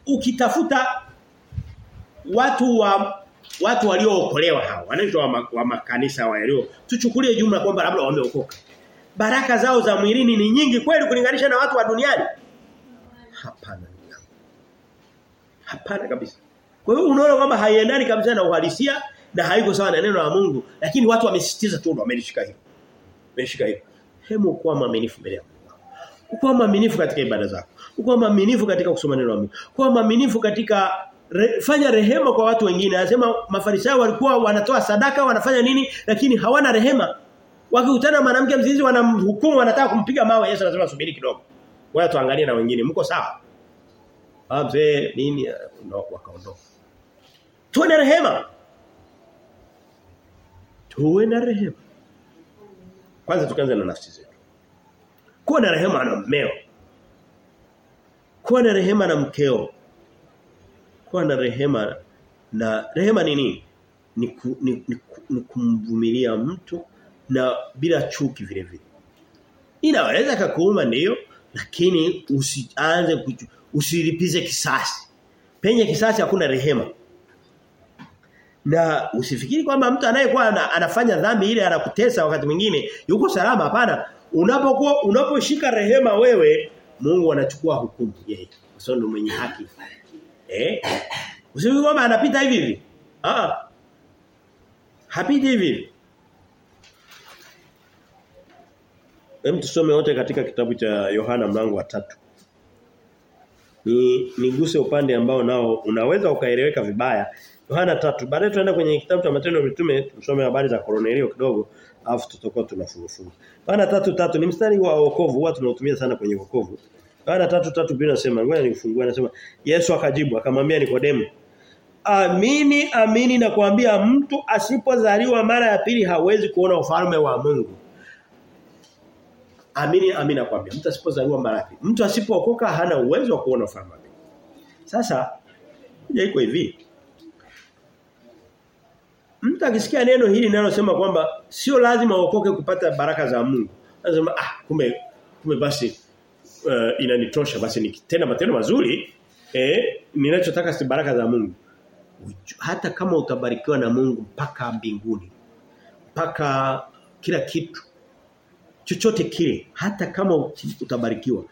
ukitafuta watu wa watu waliookolewa hao wanaitwa wa, wa makanisa wa yalio tuchukulie jumla kwamba labda wameokoka baraka zao za mwilini ni nyingi kweli kulinganisha na watu wa duniani? Hapana. Hapana kabisa. Kwa hiyo unaona kwamba haiendani kabisa na uhalisia na haiko sawa na neno la Mungu lakini watu wamesisitiza tu wamelishika hilo. Wameshika hilo. Hemu kuwa mwaminifu mbele ya Mungu. Kuwa mwaminifu katika ibada zako. Kuwa mwaminifu katika kusoma neno la Mungu. Kuwa mwaminifu katika re, fanya rehema kwa watu wengine. Anasema mafarisayo walikuwa wanatoa sadaka, wanafanya nini lakini hawana rehema. Wakikutana mwanamke mzinzi wanamhukumu, wanataka kumpiga mawe. Yesu anasema subiri kidogo. Wewe tuangalie na wengine. Mko sawa? Ah mzee nini no, wakaondoka. Tuwe na rehema. Tuwe na rehema. Kwanza tukaanze na nafsi zetu. Kuwa na rehema na mmeo. Kuwa na rehema na mkeo kuwa na rehema na rehema ni nini? Ni, ku, ni, ni, ni kumvumilia mtu na bila chuki vile vile. Inaweza kakuuma ndio lakini usianze usilipize kisasi. Penye kisasi hakuna rehema. Na usifikiri kwamba mtu anayekuwa anafanya dhambi ile anakutesa wakati mwingine yuko salama hapana. Unapokuwa unaposhika rehema wewe Mungu anachukua hukumu yeye. Kwa sababu mwenye haki. Eh? Usifikiri kwamba anapita hivi hivi. Ah. Hapiti hivi. Hem tusome wote katika kitabu cha Yohana mlango wa tatu Ni niguse upande ambao nao unaweza ukaeleweka vibaya. Yohana tatu Baadaye tunaenda kwenye kitabu cha Matendo ya Mitume tusome habari za Kornelio kidogo alafu tutakuwa tunafunga. Yohana tatu tatu ni mstari wa wokovu huwa tunautumia sana kwenye wokovu. Yohana tatu tatu Biblia inasema ngoja nifungue anasema Yesu akajibu akamwambia Nikodemo Amini amini na kuambia mtu asipozaliwa mara ya pili hawezi kuona ufalme wa Mungu. Amini amini nakwambia mtu asipozaliwa mara pili. Mtu asipookoka hana uwezo wa kuona ufalme wa mbinguni. Sasa iko hivi. Mtu akisikia neno hili linalosema kwamba sio lazima uokoke kupata baraka za Mungu. Anasema ah kumbe kumbe basi uh, inanitosha basi nikitenda matendo mazuri eh ninachotaka si baraka za Mungu hata kama utabarikiwa na Mungu mpaka mbinguni mpaka kila kitu chochote kile hata kama utabarikiwa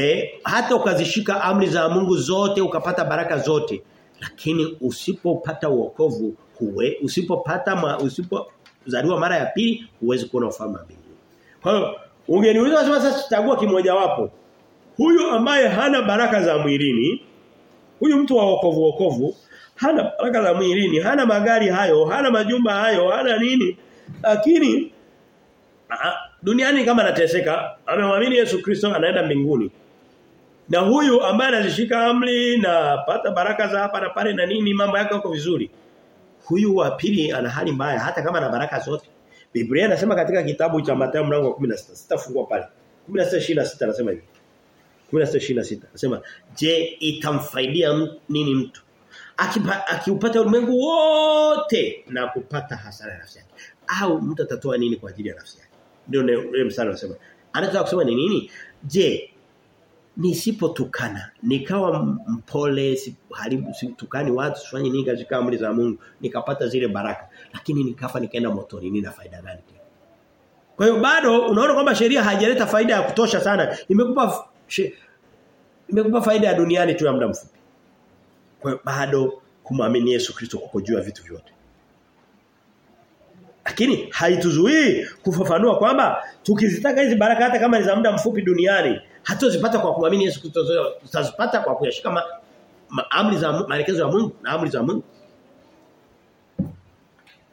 eh hata ukazishika amri za Mungu zote ukapata baraka zote lakini usipopata wokovu huwe usipopata usipozaliwa mara ya pili huwezi kuona ufalme wa mbinguni kwa hiyo ungeniuliza sema sasa chagua kimoja wapo huyu ambaye hana baraka za mwilini huyu mtu wa wokovu wokovu hana baraka za mwilini, hana magari hayo, hana majumba hayo, hana nini. Lakini duniani kama anateseka, amemwamini Yesu Kristo anaenda mbinguni. Na huyu ambaye anazishika amri na pata baraka za hapa na pale na nini mambo yake yako vizuri. Huyu wa pili ana hali mbaya hata kama ana baraka zote. Biblia inasema katika kitabu cha Mathayo mlango wa 16, sitafungua pale. 16:26 anasema hivi. 16:26 anasema, "Je, itamfaidia nini mtu akiupata ulimwengu wote na kupata hasara ya nafsi yake au mtu atatoa nini kwa ajili ya nafsi yake ndio msala unasema anataka kusema ni nini? Je nisipotukana nikawa mpole siharibu situkani watu sifanye nini katika amri za Mungu nikapata zile baraka lakini nikafa nikaenda motoni nina faida gani kwa hiyo bado unaona kwamba sheria haijaleta faida ya kutosha sana imekupa imekupa faida ya duniani tu ya muda mfupi. Kwa hiyo bado kumwamini Yesu Kristo kukojua vitu vyote. Lakini haituzuii kufafanua kwamba tukizitaka hizi baraka hata kama ni za muda mfupi duniani, hatuzipata kwa kumwamini Yesu Kristo, tutazipata kwa kuyashika ma, ma, amri za maelekezo ya Mungu na amri za Mungu.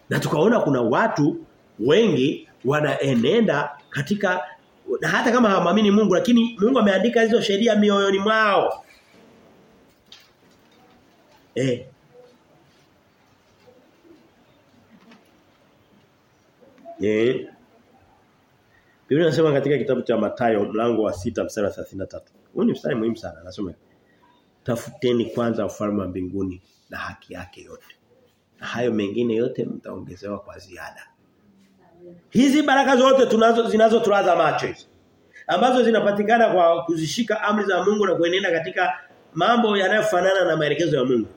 Na tukaona kuna watu wengi wanaenenda katika na hata kama hawamwamini Mungu lakini Mungu ameandika hizo sheria mioyoni mwao. Eh. Eh. Biblia inasema katika kitabu cha Mathayo mlango wa sita mstari wa 33. Huu ni mstari muhimu sana. Anasema tafuteni kwanza ufalme wa mbinguni na haki yake yote. Na hayo mengine yote mtaongezewa kwa ziada. Hizi baraka zote tunazo zinazotulaza macho hizi ambazo zinapatikana kwa kuzishika amri za Mungu na kuenenda katika mambo yanayofanana na maelekezo ya Mungu.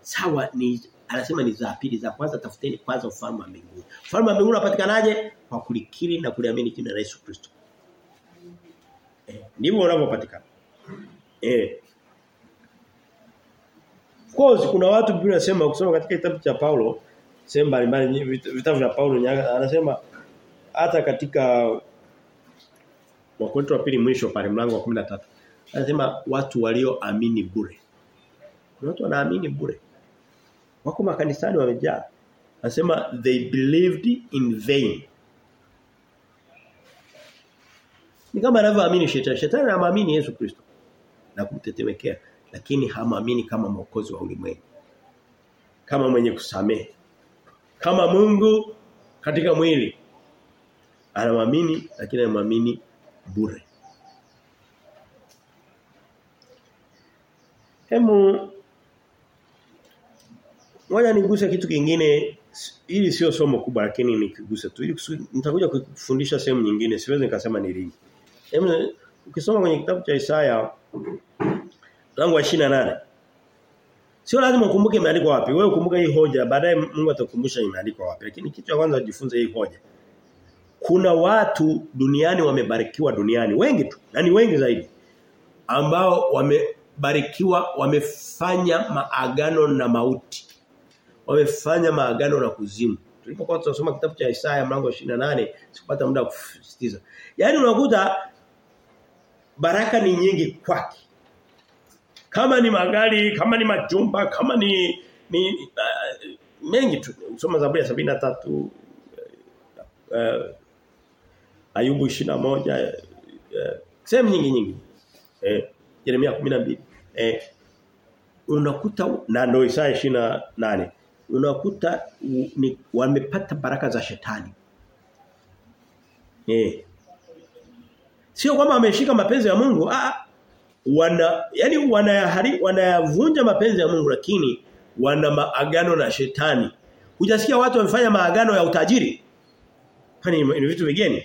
Sawa ni anasema ni za pili za kwanza tafuteni kwanza ufalme wa mbinguni. Ufalme wa mbinguni unapatikanaje? Kwa kulikiri na kuliamini jina la Yesu Kristo. Eh, ndivyo unavyopatikana. Eh. Course kuna watu Biblia inasema kusoma katika kitabu cha Paulo sehemu mbalimbali vitabu vya Paulo anasema hata katika Wakorintho wa pili mwisho pale mlango wa 13 anasema watu walioamini bure. Watu wanaamini bure. Wako makanisani wamejaa. Anasema they believed in vain. Ni kama anavyoamini shetani. Shetani anaamini Yesu Kristo na kumtetemekea lakini hamaamini kama mwokozi wa ulimwengu. Kama mwenye kusamehe. Kama Mungu katika mwili. Anamwamini lakini anamwamini bure. Hemu Ngoja niguse kitu kingine ili sio somo kubwa lakini nikiguse tu. Ili nitakuja kufundisha sehemu nyingine siwezi nikasema ni lini. Hebu ukisoma kwenye kitabu cha Isaya langu wa 28 Sio lazima ukumbuke imeandikwa wapi. Wewe ukumbuka hii hoja baadaye Mungu atakukumbusha imeandikwa wapi. Lakini kitu cha kwanza ujifunze hii hoja. Kuna watu duniani wamebarikiwa duniani wengi tu na ni wengi zaidi ambao wamebarikiwa wamefanya maagano na mauti. Wamefanya maagano na kuzimu. Tulipokuwa tunasoma kitabu cha Isaya mlango wa 28 sikupata muda kusisitiza. Yaani unakuta baraka ni nyingi kwake. Kama ni magari, kama ni majumba, kama ni ni uh, mengi tu. Soma Zaburi ya 73 uh, uh, Ayubu 21 uh, sehemu nyingi nyingi. Eh Yeremia 12. Eh unakuta na ndio Isaya 28. Unakuta ni wamepata baraka za shetani. Eh Sio kwamba wameshika mapenzi ya Mungu, ah wana yani wanayahari wanayavunja mapenzi ya Mungu lakini wana maagano na shetani. Hujasikia watu wamefanya maagano ya utajiri? Hani ni vitu vigeni?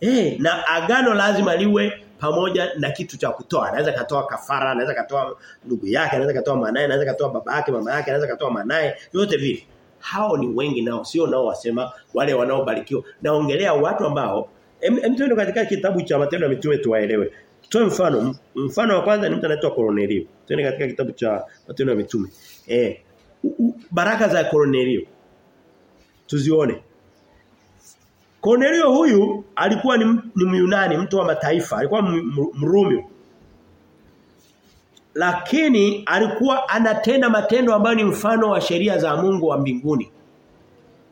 Eh, na agano lazima liwe pamoja na kitu cha kutoa. Anaweza katoa kafara, anaweza katoa ndugu yake, anaweza katoa mwanae, anaweza katoa baba yake, mama yake, anaweza katoa mwanae, yote vile. Hao ni wengi nao, sio nao wasema wale wanaobarikiwa. Naongelea watu ambao Hem tuende katika kitabu cha Matendo ya Mitume tuwaelewe. Tuwe mfano, mfano wa kwanza ni mtu anaitwa Cornelio. Tuende katika kitabu cha Matendo ya Mitume. Eh, baraka za Cornelio. Tuzione. Cornelio huyu alikuwa ni, ni Myunani, mtu wa mataifa, alikuwa Mrumi. Lakini alikuwa anatenda matendo ambayo ni mfano wa sheria za Mungu wa mbinguni.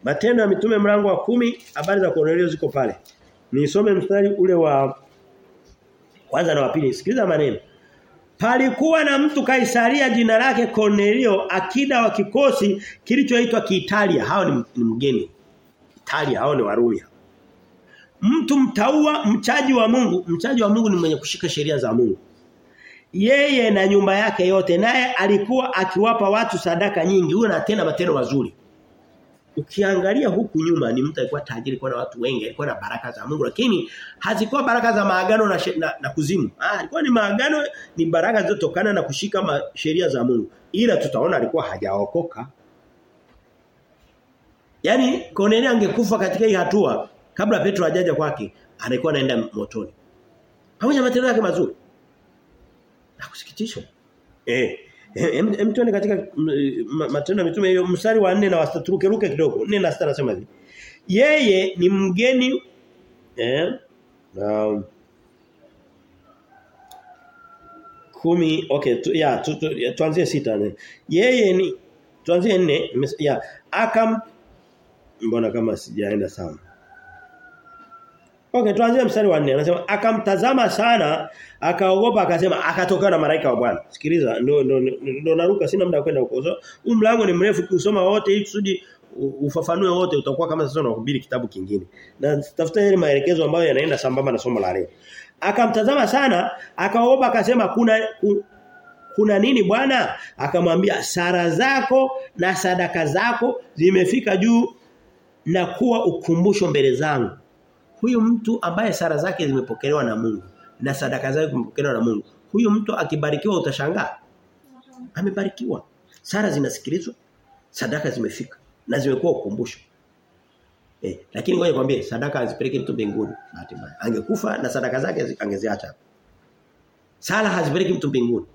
Matendo ya Mitume mlango wa kumi habari za Cornelio ziko pale. Nisome mstari ule wa kwanza na wa pili. Sikiliza maneno. Palikuwa na mtu Kaisaria jina lake Cornelio akida wa kikosi kilichoitwa Kiitalia. Hao ni, ni mgeni. Italia hao ni Warumi. Mtu mtaua mchaji wa Mungu. Mchaji wa Mungu ni mwenye kushika sheria za Mungu. Yeye na nyumba yake yote naye alikuwa akiwapa watu sadaka nyingi. Huyo anatenda matendo mazuri. Ukiangalia huku nyuma ni mtu alikuwa tajiri kwa na watu wengi, alikuwa na baraka za Mungu lakini hazikuwa baraka za maagano na, na, na kuzimu. Ah, alikuwa ni maagano ni baraka zilizotokana na kushika sheria za Mungu. Ila tutaona alikuwa hajaokoka. Yaani Kornelio angekufa katika hii hatua kabla Petro hajaja kwake, alikuwa anaenda motoni. Pamoja na matendo yake mazuri. Na kusikitisha. Eh Hem em, tuone katika matendo ya mitume hiyo mstari wa 4 na wa 6 ruke kidogo. 4 na 6 nasema hivi. Yeye ni mgeni eh um, kumi okay tu, ya tu, tu, ya, tuanzie sita ne. Yeye ni tuanzie 4 ya akam mbona kama sijaenda sawa. Okay, tuanzie mstari wa 4. Anasema akamtazama sana, akaogopa akasema akatoka na malaika wa Bwana. Sikiliza, ndo ndo, ndo naruka sina muda kwenda huko. So, huu mlango ni mrefu kusoma wote ili kusudi ufafanue wote utakuwa kama sasa unahubiri kitabu kingine. Na tafuta yale maelekezo ambayo yanaenda sambamba na somo la leo. Akamtazama sana, akaogopa akasema kuna ku, kuna nini bwana? Akamwambia sara zako na sadaka zako zimefika juu na kuwa ukumbusho mbele zangu huyu mtu ambaye sara zake zimepokelewa na Mungu na sadaka zake zimepokelewa na Mungu huyu mtu akibarikiwa utashangaa. Amebarikiwa. Sara zinasikilizwa sadaka zimefika na zimekuwa ukumbusho. Eh lakini ngoja nikwambie sadaka hazipeleki mtu mbinguni bahati mbaya. Angekufa na sadaka zake angeziacha sala hazipeleki mtu mbinguni.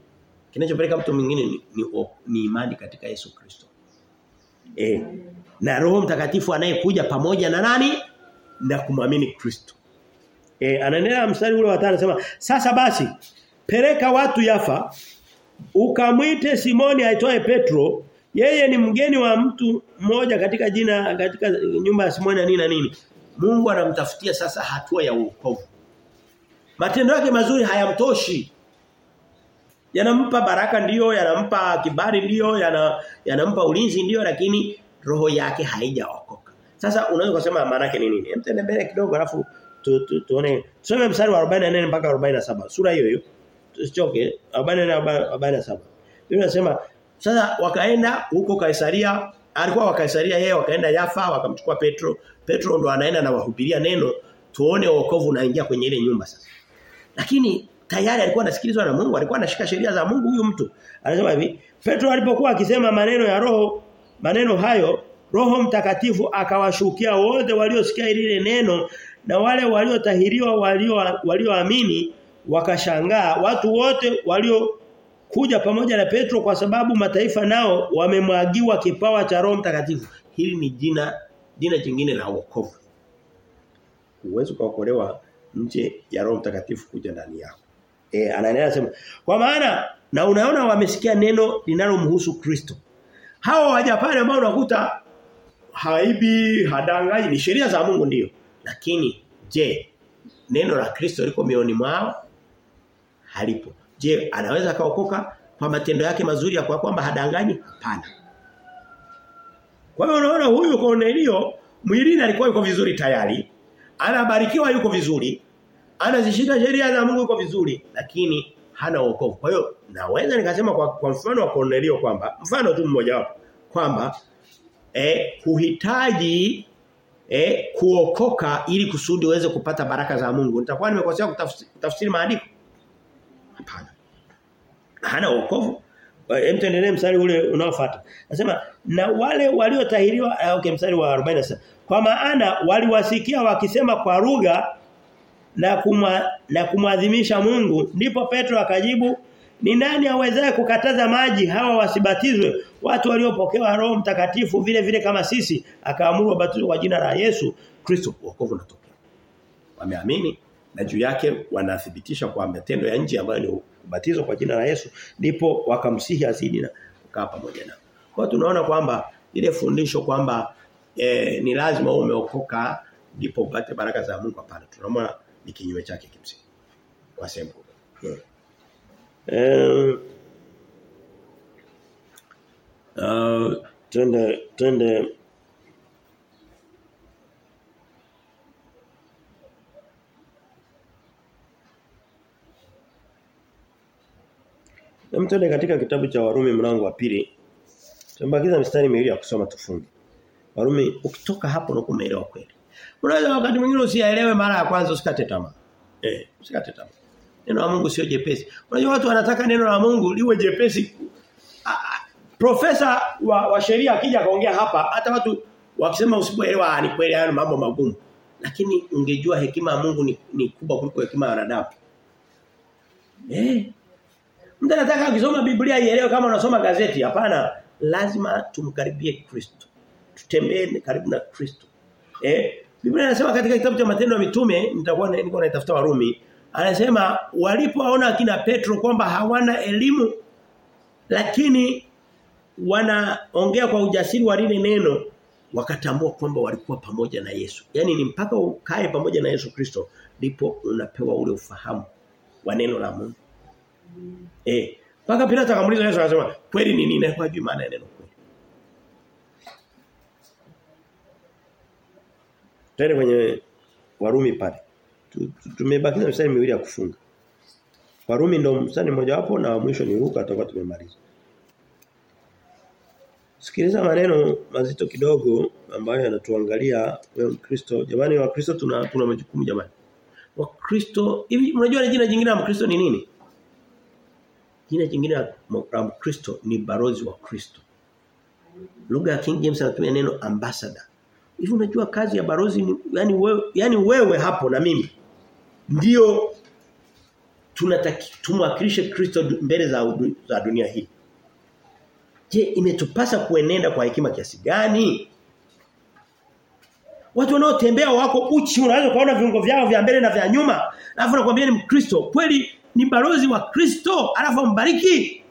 Kinachopeleka mtu mwingine ni, ni, ni imani katika Yesu Kristo. Eh na Roho Mtakatifu anayekuja pamoja na nani na kumwamini Kristo. E, anaendelea mstari ule wa 5 anasema sasa basi pereka watu Yafa ukamwite Simoni aitwaye Petro yeye ni mgeni wa mtu mmoja katika jina katika nyumba ya Simoni nini na nini. Mungu anamtafutia sasa hatua ya wokovu. Matendo yake mazuri hayamtoshi. Yanampa baraka ndiyo, yanampa kibali ndiyo, yana, yanampa ulinzi ndiyo lakini roho yake haijaokoka. Sasa unaweza kusema maana yake ni nini? Tena mbele kidogo alafu tu, tu, tuone. Tusome mstari wa 44 mpaka 47. Sura hiyo hiyo. Tusichoke. 44 47. Biblia inasema sasa wakaenda huko Kaisaria, alikuwa wa Kaisaria yeye wakaenda Yafa wakamchukua Petro. Petro ndo anaenda na wahubiria neno tuone wokovu unaingia kwenye ile nyumba sasa. Lakini tayari alikuwa anasikilizwa na Mungu, alikuwa anashika sheria za Mungu huyu mtu. Anasema hivi, Petro alipokuwa akisema maneno ya roho, maneno hayo, Roho Mtakatifu akawashukia wote waliosikia lile neno na wale waliotahiriwa walio walioamini wakashangaa watu wote walio kuja pamoja na Petro kwa sababu mataifa nao wamemwagiwa kipawa cha Roho Mtakatifu. Hili ni jina jina jingine la wokovu. Uwezo kuokolewa nje ya Roho Mtakatifu kuja ndani yako. Eh anaendelea sema kwa maana na unaona wamesikia neno linalomhusu Kristo. Hao wa Japani ambao unakuta haibi, hadanganyi ni sheria za Mungu ndiyo. Lakini je, neno la Kristo liko mioni mwao? Halipo. Je, anaweza kaokoka kwa matendo yake mazuri ya kwa kwamba hadanganyi? Hapana. Kwa hiyo unaona huyu Cornelio mwilini alikuwa yuko vizuri tayari. Anabarikiwa yuko vizuri. Anazishika sheria za Mungu yuko vizuri, lakini hana wokovu. Kwa hiyo naweza nikasema kwa, kwa mfano wa Cornelio kwamba mfano tu mmoja wapo kwamba eh kuhitaji eh kuokoka ili kusudi uweze kupata baraka za Mungu. Nitakuwa nimekosea kutafsiri, maandiko. Hapana. Hana wokovu. Hem tuendelee mstari ule unaofuata. Nasema na wale waliotahiriwa okay mstari wa 47. Kwa maana waliwasikia wakisema kwa lugha na kuma, na kumwadhimisha Mungu ndipo Petro akajibu ni nani awezaye kukataza maji hawa wasibatizwe watu waliopokewa Roho Mtakatifu vile vile kama sisi akaamuru wabatizwe kwa jina la Yesu Kristo. Wokovu unatokea. Wameamini na juu yake wanathibitisha kwa matendo ya nje ambayo ni ubatizo kwa jina la Yesu ndipo wakamsihi azidi na kukaa pamoja nao. Kwa tunaona kwamba ile fundisho kwamba eh, ni lazima umeokoka ndipo upate baraka za Mungu hapana. Tunaona ni kinyume chake kimsingi. Kwa sehemu yeah. Eh uh, twende twende Mtende katika kitabu cha Warumi mlango wa pili. Tumbakiza mistari miwili ya kusoma tufunge. Warumi ukitoka hapo na kumeelewa kweli. Unaweza wakati mwingine usielewe mara ya kwanza usikate tamaa. Eh, usikate tamaa. Neno la Mungu sio jepesi. Unajua watu wanataka neno la Mungu liwe jepesi. Profesa wa, wa sheria akija kaongea hapa hata watu wakisema usipoelewa ni kweli hayo mambo magumu. Lakini ungejua hekima ya Mungu ni, ni kubwa kuliko hekima ya wanadamu. Eh. Mtu anataka kusoma Biblia ielewe kama unasoma gazeti. Hapana, lazima tumkaribie Kristo. Tutembee karibu na Kristo. Eh, Biblia inasema katika kitabu cha Matendo ya Mitume, nitakuwa niko naitafuta Warumi, anasema walipoona akina Petro kwamba hawana elimu lakini wanaongea kwa ujasiri wa lile neno wakatambua kwamba walikuwa pamoja na Yesu. Yaani ni mpaka ukae pamoja na Yesu Kristo ndipo unapewa ule ufahamu wa neno la Mungu. Eh, mpaka Pilato akamuuliza Yesu akasema, "Kweli ni nini?" Kwa juu maana ya neno kweli. Tende kwenye Warumi pale. Tumebakiza mstari miwili ya kufunga. Warumi ndo mstari mmoja wapo na mwisho ni Luka tutakuwa tumemaliza. Sikiliza maneno mazito kidogo ambayo yanatuangalia wewe Mkristo. Jamani wa Kristo tuna tuna majukumu jamani. Wa Kristo hivi unajua ni jina jingine la Mkristo ni nini? Jina jingine la Mkristo ni barozi wa Kristo. Lugha ya King James anatumia neno ambassador. Hivi unajua kazi ya barozi ni yani wewe yani wewe hapo na mimi ndio tunatakiwa tumwakilishe Kristo mbele za za dunia hii. Je, imetupasa kuenenda kwa hekima kiasi gani? Watu wanaotembea wako uchi unaweza kuona viungo vyao vya mbele na vya nyuma. Alafu nakwambia ni Mkristo. Kweli ni balozi wa Kristo, alafu mbariki.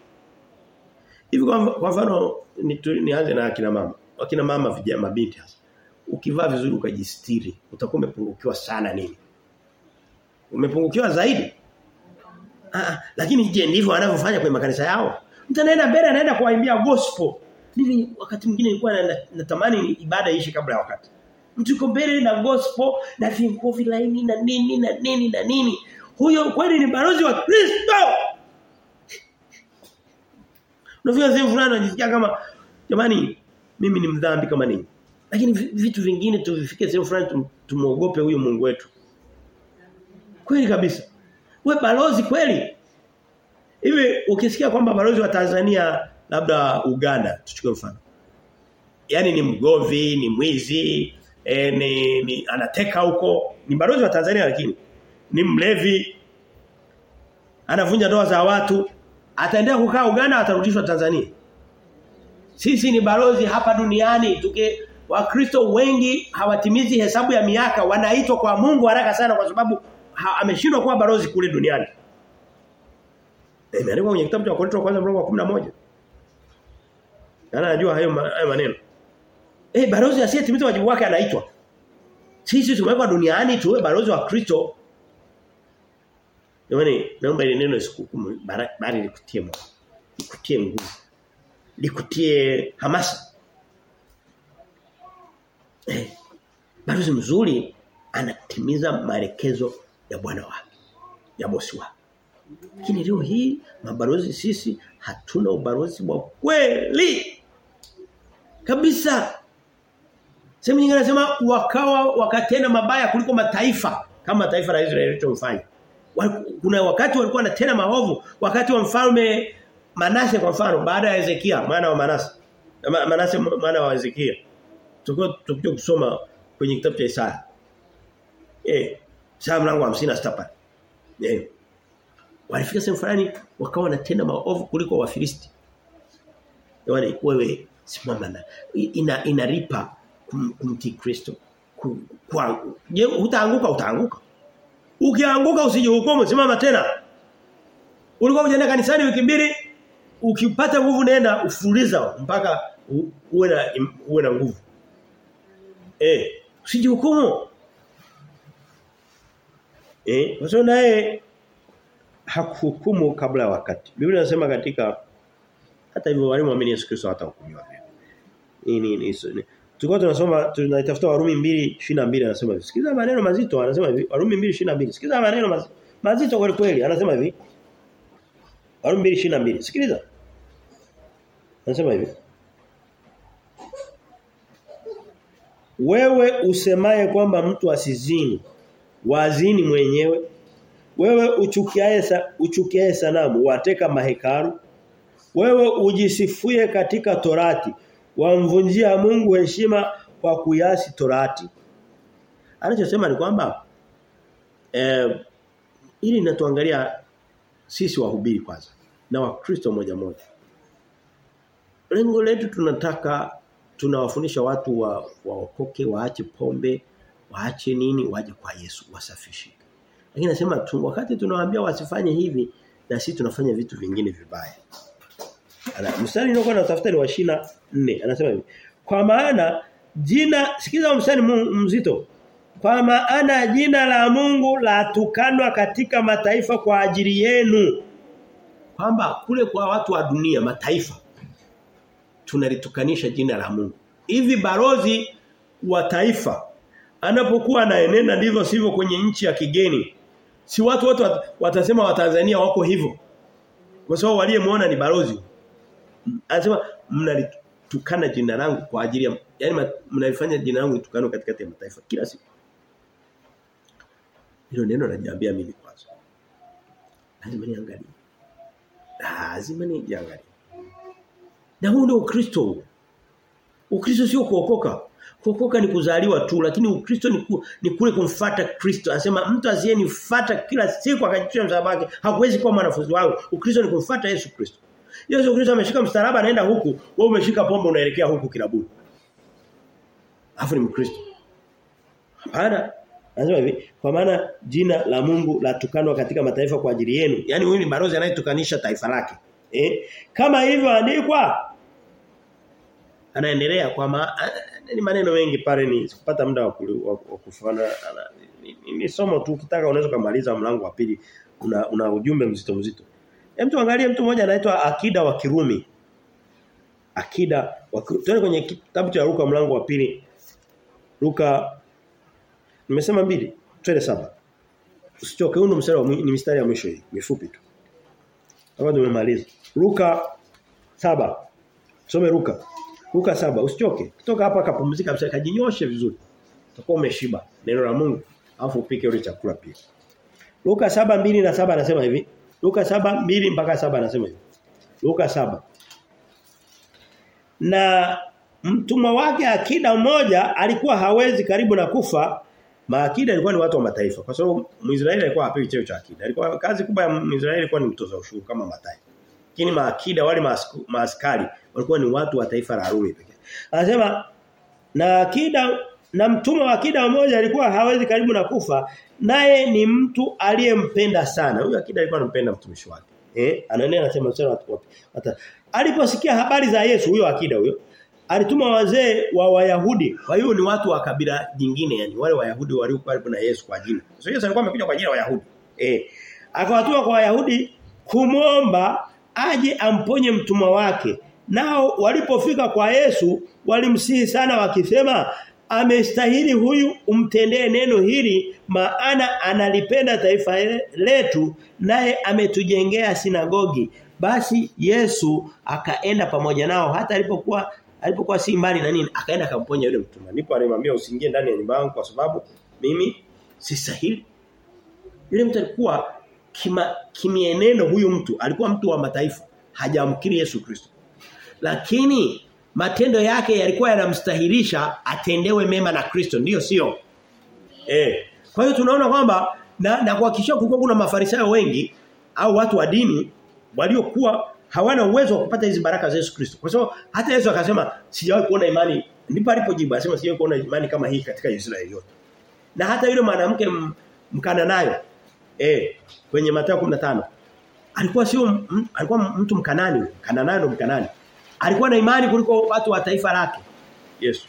Hivi kwa mfano nianze na akina mama. Akina mama vijana mabinti hasa. Ukivaa vizuri ukajistiri, utakuwa umepungukiwa sana nini? Umepungukiwa zaidi? Ah, lakini je ndivyo wanavyofanya kwenye makanisa yao? Mtu anaenda mbele anaenda kuwaimbia gospel. Mimi wakati mwingine nilikuwa natamani ibada iishe kabla ya wakati. Mtu yuko mbele na gospel na vinguo vilaini na nini na nini na nini. Huyo kweli ni balozi wa Kristo. Unafika sehemu fulani unajisikia kama jamani mimi ni mdhambi kama nini. Lakini vitu vingine tuvifike sehemu fulani tumuogope huyo Mungu wetu. Kweli kabisa. we balozi kweli. Hivi ukisikia kwamba balozi wa Tanzania labda Uganda tuchukue mfano. Yaani ni mgovi, ni mwizi, e, ni, ni anateka huko, ni balozi wa Tanzania lakini ni mlevi anavunja ndoa za watu ataendelea kukaa Uganda atarudishwa Tanzania. Sisi ni balozi hapa duniani tuke Wakristo wengi hawatimizi hesabu ya miaka wanaitwa kwa Mungu haraka sana kwa sababu ameshindwa kuwa balozi kule duniani. Imeandikwa kwenye kitabu cha Wakorintho kwanza mlango wa 11. na anajua hayo hayo maneno? Eh balozi asiyetimiza wajibu wake anaitwa. Sisi tumewekwa duniani tuwe barozi wa Kristo. Jamani naomba ile neno isikukumu bali likutie moyo. Likutie nguvu. Likutie hamasa. Eh, balozi mzuri anatimiza maelekezo ya bwana wake, ya bosi wake. Lakini leo hii mabalozi sisi hatuna ubalozi wa kweli. Kabisa. Sema nyingine anasema wakawa wakatena mabaya kuliko mataifa kama taifa la Israeli lilichofanya. Kuna wakati walikuwa wanatenda maovu wakati wa mfalme Manase kwa mfano baada ya Hezekia maana wa Manase. Manase mwana wa Hezekia. Tukio tukio kusoma kwenye kitabu cha Isaya. Eh, Isaya mlango wa 56 pale. Eh. Walifika sehemu fulani wakawa wanatenda maovu kuliko Wafilisti. Yaani wewe simama na ina inaripa kum, kumtii Kristo. Kwa je utaanguka utaanguka. Ukianguka usijihukumu simama tena. Ulikuwa unaenda kanisani wiki mbili ukipata nguvu nenda ufuliza mpaka uwe na uwe na nguvu. Eh, usijihukumu. Eh, kwa sababu naye hakuhukumu kabla ya wakati. Biblia inasema katika hata hivyo walimu waamini Yesu Kristo hatahukumiwa. pia. ni ni Tulikuwa tunasoma tunaitafuta Warumi 2:22 anasema hivi. Sikiza maneno mazito anasema hivi. Warumi 2:22. Sikiza maneno mazito kweli kweli anasema hivi. Warumi 2:22. Sikiliza. Anasema hivi. Wewe usemaye kwamba mtu asizini, wazini mwenyewe. Wewe uchukiae uchukiae sanamu, wateka mahekaru. Wewe ujisifue katika torati, wamvunjia Mungu heshima kwa kuyasi torati. Anachosema ni kwamba eh ili natuangalia sisi wahubiri kwanza na wakristo moja moja. Lengo letu tunataka tunawafundisha watu wa waokoke, waache pombe, waache nini, waje kwa Yesu, wasafishike. Lakini nasema tu, wakati tunawaambia wasifanye hivi na sisi tunafanya vitu vingine vibaya. Ana mstari nilikuwa natafuta ni wa 24 anasema hivi. Kwa maana jina sikiza mstari mzito. Kwa maana jina la Mungu latukanwa katika mataifa kwa ajili yenu. Kwamba kule kwa watu wa dunia mataifa tunalitukanisha jina la Mungu. Hivi barozi wa taifa anapokuwa anaenena ndivyo sivyo kwenye nchi ya kigeni. Si watu wote watasema Watanzania wako hivyo. Kwa sababu waliyemuona ni balozi. Anasema mnalitukana jina langu kwa ajili ya yani mnalifanya jina langu litukano katikati ya mataifa kila siku. Hilo neno najiambia mimi kwanza. Lazima niangalie. Lazima niangalie. Na huu ndio Ukristo. Ukristo sio kuokoka. Kuokoka ni kuzaliwa tu lakini Ukristo ni, ku, ni kule kumfata Kristo. Anasema mtu asiyenifuata kila siku akajitia msalaba wake hakuwezi kuwa mwanafunzi wangu. Ukristo ni kumfuata Yesu Kristo. Yesu Kristo ameshika msalaba anaenda huku, wewe umeshika pombe unaelekea huku kilabuni. Alafu ni Mkristo. Hapana. Anasema hivi, kwa maana jina la Mungu latukanwa katika mataifa kwa ajili yenu. Yaani huyu ni barozi anayetukanisha taifa lake. Eh? Kama hivyo andikwa anaendelea kwa ma, ni maneno mengi pale ni sikupata muda wa kufana ni, ni, ni somo tu ukitaka unaweza kumaliza mlango wa pili una, una ujumbe mzito mzito. Hem tuangalie mtu mmoja anaitwa Akida wa Kirumi. Akida wa Kirumi. kwenye kitabu cha Luka mlango wa pili. Luka nimesema mbili, twende saba. Usichoke huu mstari ni mstari ya mwisho hii, mifupi tu. Kama tumemaliza. Luka saba Some Luka. Luka saba Usichoke. Kutoka hapa kapumzika kabisa kajinyoshe vizuri. Utakuwa umeshiba neno la Mungu. Alafu upike ule chakula pia. Luka 7:2 na 7 anasema hivi. Luka 7:2 mpaka saba anasema hivi. Luka 7. Na mtumwa wake akida mmoja alikuwa hawezi karibu na kufa. Maakida ilikuwa ni watu wa mataifa kwa sababu Mwisraeli alikuwa hapewi cheo cha akida. Alikuwa kazi kubwa ya Mwisraeli ilikuwa ni mtoza ushuru kama mataifa. Lakini maakida wale maaskari walikuwa ni watu wa taifa la Rumi pekee. Anasema na akida na mtumwa wa akida mmoja alikuwa hawezi karibu na kufa naye ni mtu aliyempenda sana. Huyo akida alikuwa anampenda mtumishi wake. Eh, anaendelea anasema sana watu wapi. Aliposikia habari za Yesu huyo akida huyo alituma wazee wa Wayahudi. Kwa hiyo ni watu wa kabila jingine yani wale Wayahudi waliokuwa karibu na Yesu kwa jina. So Yesu alikuwa amekuja kwa ajili ya Wayahudi. Eh. Akawatuma kwa Wayahudi kumwomba aje amponye mtumwa wake. Nao walipofika kwa Yesu walimsihi sana wakisema amestahili huyu umtendee neno hili maana analipenda taifa letu naye ametujengea sinagogi. Basi Yesu akaenda pamoja nao. Hata alipokuwa alipokuwa si mbali na nini akaenda akamponya yule mtumwa ndipo alimwambia usiingie ndani ya nyumba kwa sababu mimi si sahili. Yule mtu alikuwa kima kimienendo huyu mtu alikuwa mtu wa mataifa hajamkiri Yesu Kristo lakini matendo yake yalikuwa yanamstahilisha atendewe mema na Kristo. Ndiyo sio? Eh. Kwa hiyo tunaona kwamba na, na kuhakikisha kulikuwa kuna mafarisayo wengi au watu wa dini waliokuwa hawana uwezo wa kupata hizi baraka za Yesu Kristo. Kwa sababu hata Yesu akasema sijawahi kuona imani. Ndipo alipojibu akasema sijawahi kuona imani kama hii katika Israeli yote. Na hata yule mwanamke mkana nayo eh kwenye Mathayo 15 alikuwa sio alikuwa mtu mkanani kananayo ndo mkanani alikuwa na imani kuliko watu wa taifa lake. Yesu.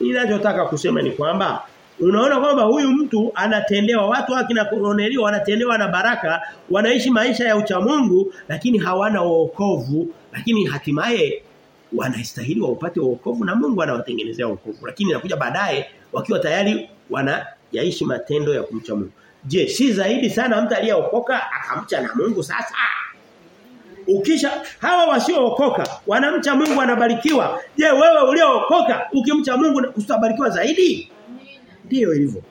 Ninachotaka kusema ni kwamba unaona kwamba huyu mtu anatendewa watu wake na Kornelio wanatendewa na baraka wanaishi maisha ya uchamungu lakini hawana wokovu lakini hatimaye wanastahili waupate wokovu na Mungu anawatengenezea wokovu. Lakini inakuja baadaye wakiwa tayari wanayaishi matendo ya kumcha Mungu. Je si zaidi sana mtu aliyeokoka akamcha na Mungu sasa Ukisha hawa wasiookoka wanamcha Mungu wanabarikiwa. Je, wewe uliookoka ukimcha Mungu utabarikiwa zaidi? Ndiyo hivyo.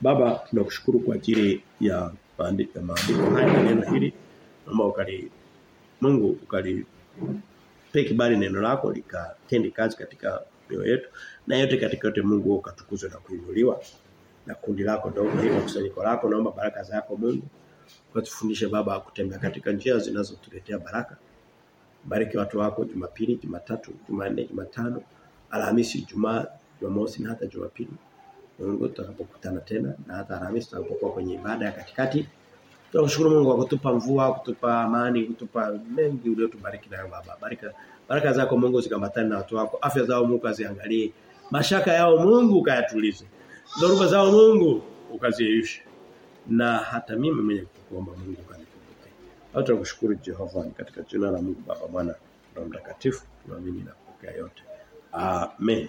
Baba tunakushukuru kwa ajili ya maandiko maandiko haya neno hili. Naomba ukali Mungu ukali peke bali neno lako likatende kazi katika mioyo yetu na yote katika yote Mungu ukatukuzwe na kuinuliwa na kundi lako dogo hilo kusanyiko lako naomba baraka zako Mungu Ukatufundishe baba kutembea katika njia zinazotuletea baraka. Bariki watu wako Jumapili, Jumatatu, Jumanne, Jumatano, Alhamisi, Ijumaa, Jumamosi na hata Jumapili. Mungu tutakapokutana tena na hata Alhamisi tutakapokuwa kwenye ibada ya katikati. Tunashukuru Mungu kwa kutupa mvua, kutupa amani, kutupa mengi uliotubariki nayo baba. Baraka baraka zako Mungu zikambatane na watu wako. Afya zao Mungu kaziangalie. Mashaka yao Mungu kayatulize. Dhoruba zao Mungu ukaziyeyushe na hata mimi mwenye kuomba Mungu kanikumbuke. Hata tunakushukuru Jehova ni katika jina la Mungu Baba Mwana na Mtakatifu tunaamini na kupokea yote. Amen.